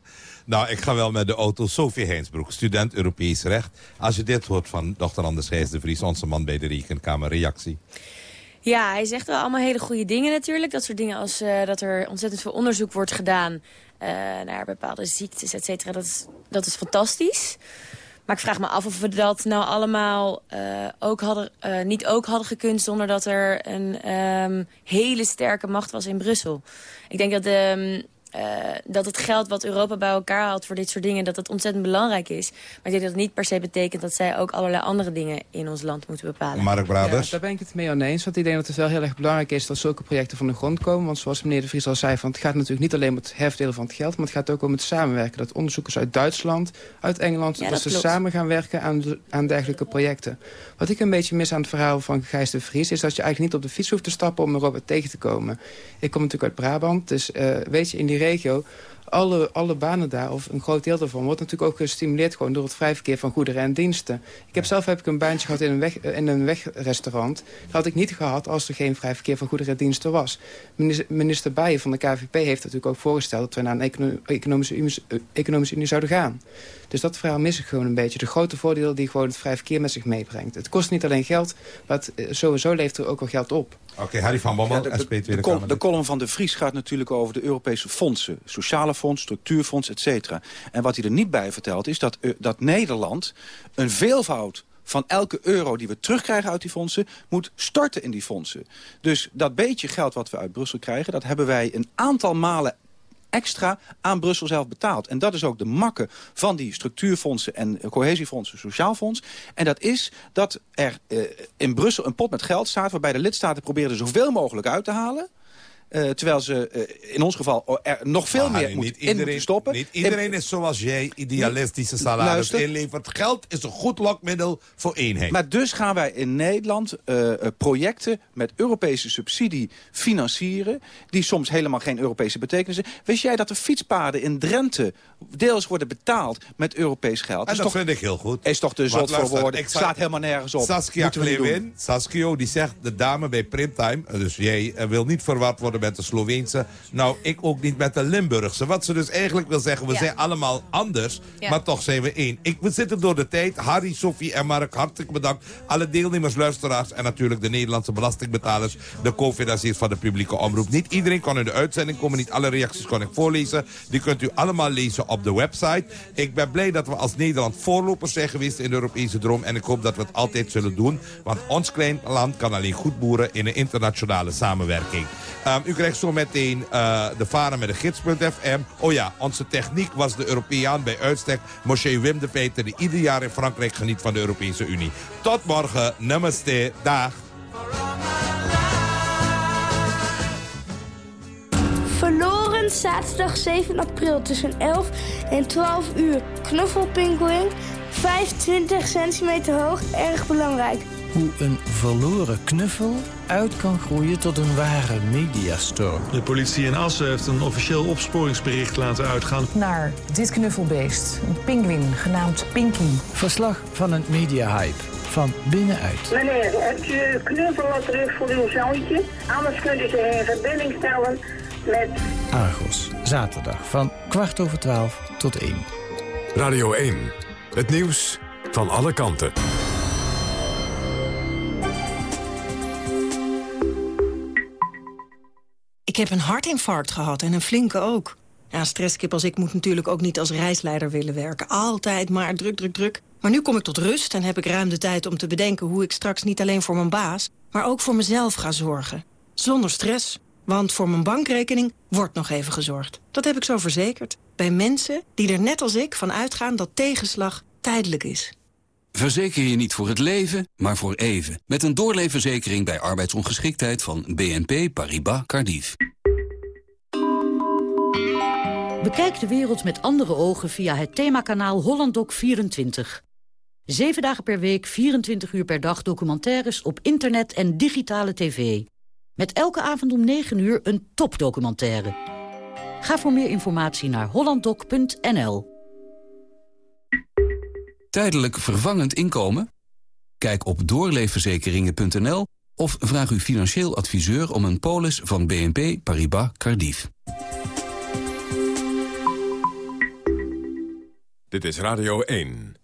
Nou, ik ga wel met de auto. Sophie Heinsbroek, student Europees Recht. Als je dit hoort van dochter Anders Gijs de Vries... onze man bij de Rekenkamer, reactie? Ja, hij zegt wel allemaal hele goede dingen natuurlijk. Dat soort dingen als uh, dat er ontzettend veel onderzoek wordt gedaan... Uh, naar bepaalde ziektes, et cetera. Dat is, dat is fantastisch. Maar ik vraag me af of we dat nou allemaal uh, ook hadden, niet ook hadden gekund... zonder dat er een um, hele sterke macht was in Brussel. Ik denk dat um, uh, dat het geld wat Europa bij elkaar haalt voor dit soort dingen... dat dat ontzettend belangrijk is. Maar ik denk dat het niet per se betekent dat zij ook allerlei andere dingen in ons land moeten bepalen. Mark Braders? Ja, daar ben ik het mee oneens. Want ik denk dat het wel heel erg belangrijk is dat zulke projecten van de grond komen. Want zoals meneer De Vries al zei, van, het gaat natuurlijk niet alleen om het herverdelen van het geld... maar het gaat ook om het samenwerken. Dat onderzoekers uit Duitsland, uit Engeland... Ja, dat, dat ze samen gaan werken aan, de, aan dergelijke projecten. Wat ik een beetje mis aan het verhaal van Gijs De Vries... is dat je eigenlijk niet op de fiets hoeft te stappen om Europa tegen te komen. Ik kom natuurlijk uit Brabant, dus uh, weet je, in die regio alle, alle banen daar, of een groot deel daarvan... wordt natuurlijk ook gestimuleerd gewoon door het vrij verkeer van goederen en diensten. Ik heb zelf heb ik een baantje gehad in een, weg, in een wegrestaurant. Dat had ik niet gehad als er geen vrij verkeer van goederen en diensten was. Minister, minister Bijen van de KVP heeft natuurlijk ook voorgesteld... dat we naar een economische, economische unie zouden gaan. Dus dat verhaal mis ik gewoon een beetje. De grote voordeel die gewoon het vrij verkeer met zich meebrengt. Het kost niet alleen geld, maar het, sowieso levert er ook wel geld op. Oké, okay, Harry van Bommel, ja, de, de, de, kol, de column van de Vries gaat natuurlijk over de Europese fondsen. Sociale fonds, structuurfonds, et cetera. En wat hij er niet bij vertelt is dat, dat Nederland een veelvoud van elke euro die we terugkrijgen uit die fondsen... moet storten in die fondsen. Dus dat beetje geld wat we uit Brussel krijgen... dat hebben wij een aantal malen extra aan Brussel zelf betaald. En dat is ook de makke van die structuurfondsen en cohesiefondsen, sociaal fonds. En dat is dat er uh, in Brussel een pot met geld staat... waarbij de lidstaten proberen er zoveel mogelijk uit te halen... Uh, terwijl ze uh, in ons geval er nog veel ah, meer moet in moeten stoppen. Niet iedereen is zoals jij, idealistische salaris inlevert. Geld is een goed lokmiddel voor eenheid. Maar dus gaan wij in Nederland uh, projecten met Europese subsidie financieren... die soms helemaal geen Europese betekenis hebben. Wist jij dat de fietspaden in Drenthe deels worden betaald met Europees geld? En dat toch, vind ik heel goed. Is toch de zot voor woorden. Het slaat helemaal nergens op. Saskia Klewin, Saskia, die zegt de dame bij Primtime... dus jij wil niet verward worden met de Sloveense. Nou, ik ook niet met de Limburgse. Wat ze dus eigenlijk wil zeggen, we ja. zijn allemaal anders. Ja. Maar toch zijn we één. Ik, we zitten door de tijd. Harry, Sophie en Mark, hartelijk bedankt. Alle deelnemers, luisteraars en natuurlijk de Nederlandse belastingbetalers. De co-financiers van de publieke omroep. Niet iedereen kon in de uitzending komen. Niet alle reacties kon ik voorlezen. Die kunt u allemaal lezen op de website. Ik ben blij dat we als Nederland voorlopers zijn geweest in de Europese droom. En ik hoop dat we het altijd zullen doen. Want ons klein land kan alleen goed boeren in een internationale samenwerking. Um, u krijgt zo meteen uh, de varen met de gids.fm. Oh ja, onze techniek was de Europeaan bij uitstek. Moshe Wim de Peter, die ieder jaar in Frankrijk geniet van de Europese Unie. Tot morgen. Namaste. Dag. Verloren zaterdag 7 april tussen 11 en 12 uur. Knuffelpinguïn, 25 centimeter hoog, erg belangrijk hoe een verloren knuffel uit kan groeien tot een ware mediastorm. De politie in Assen heeft een officieel opsporingsbericht laten uitgaan. Naar dit knuffelbeest, een pinguïn genaamd Pinky. Verslag van een mediahype van binnenuit. Meneer, hebt u knuffel terug voor uw zoontje? Anders kunt u ze in verbinding stellen met... Argos, zaterdag van kwart over twaalf tot één. Radio 1, het nieuws van alle kanten. Ik heb een hartinfarct gehad en een flinke ook. Ja, stresskip als ik moet natuurlijk ook niet als reisleider willen werken. Altijd maar druk, druk, druk. Maar nu kom ik tot rust en heb ik ruim de tijd om te bedenken... hoe ik straks niet alleen voor mijn baas, maar ook voor mezelf ga zorgen. Zonder stress, want voor mijn bankrekening wordt nog even gezorgd. Dat heb ik zo verzekerd. Bij mensen die er net als ik van uitgaan dat tegenslag tijdelijk is. Verzeker je niet voor het leven, maar voor even. Met een doorleefverzekering bij arbeidsongeschiktheid van BNP Paribas Cardiff. Bekijk de wereld met andere ogen via het themakanaal HollandDoc24. Zeven dagen per week, 24 uur per dag documentaires op internet en digitale tv. Met elke avond om 9 uur een topdocumentaire. Ga voor meer informatie naar hollanddoc.nl. Tijdelijk vervangend inkomen? Kijk op doorleefverzekeringen.nl of vraag uw financieel adviseur om een polis van BNP Paribas Cardiff. Dit is Radio 1.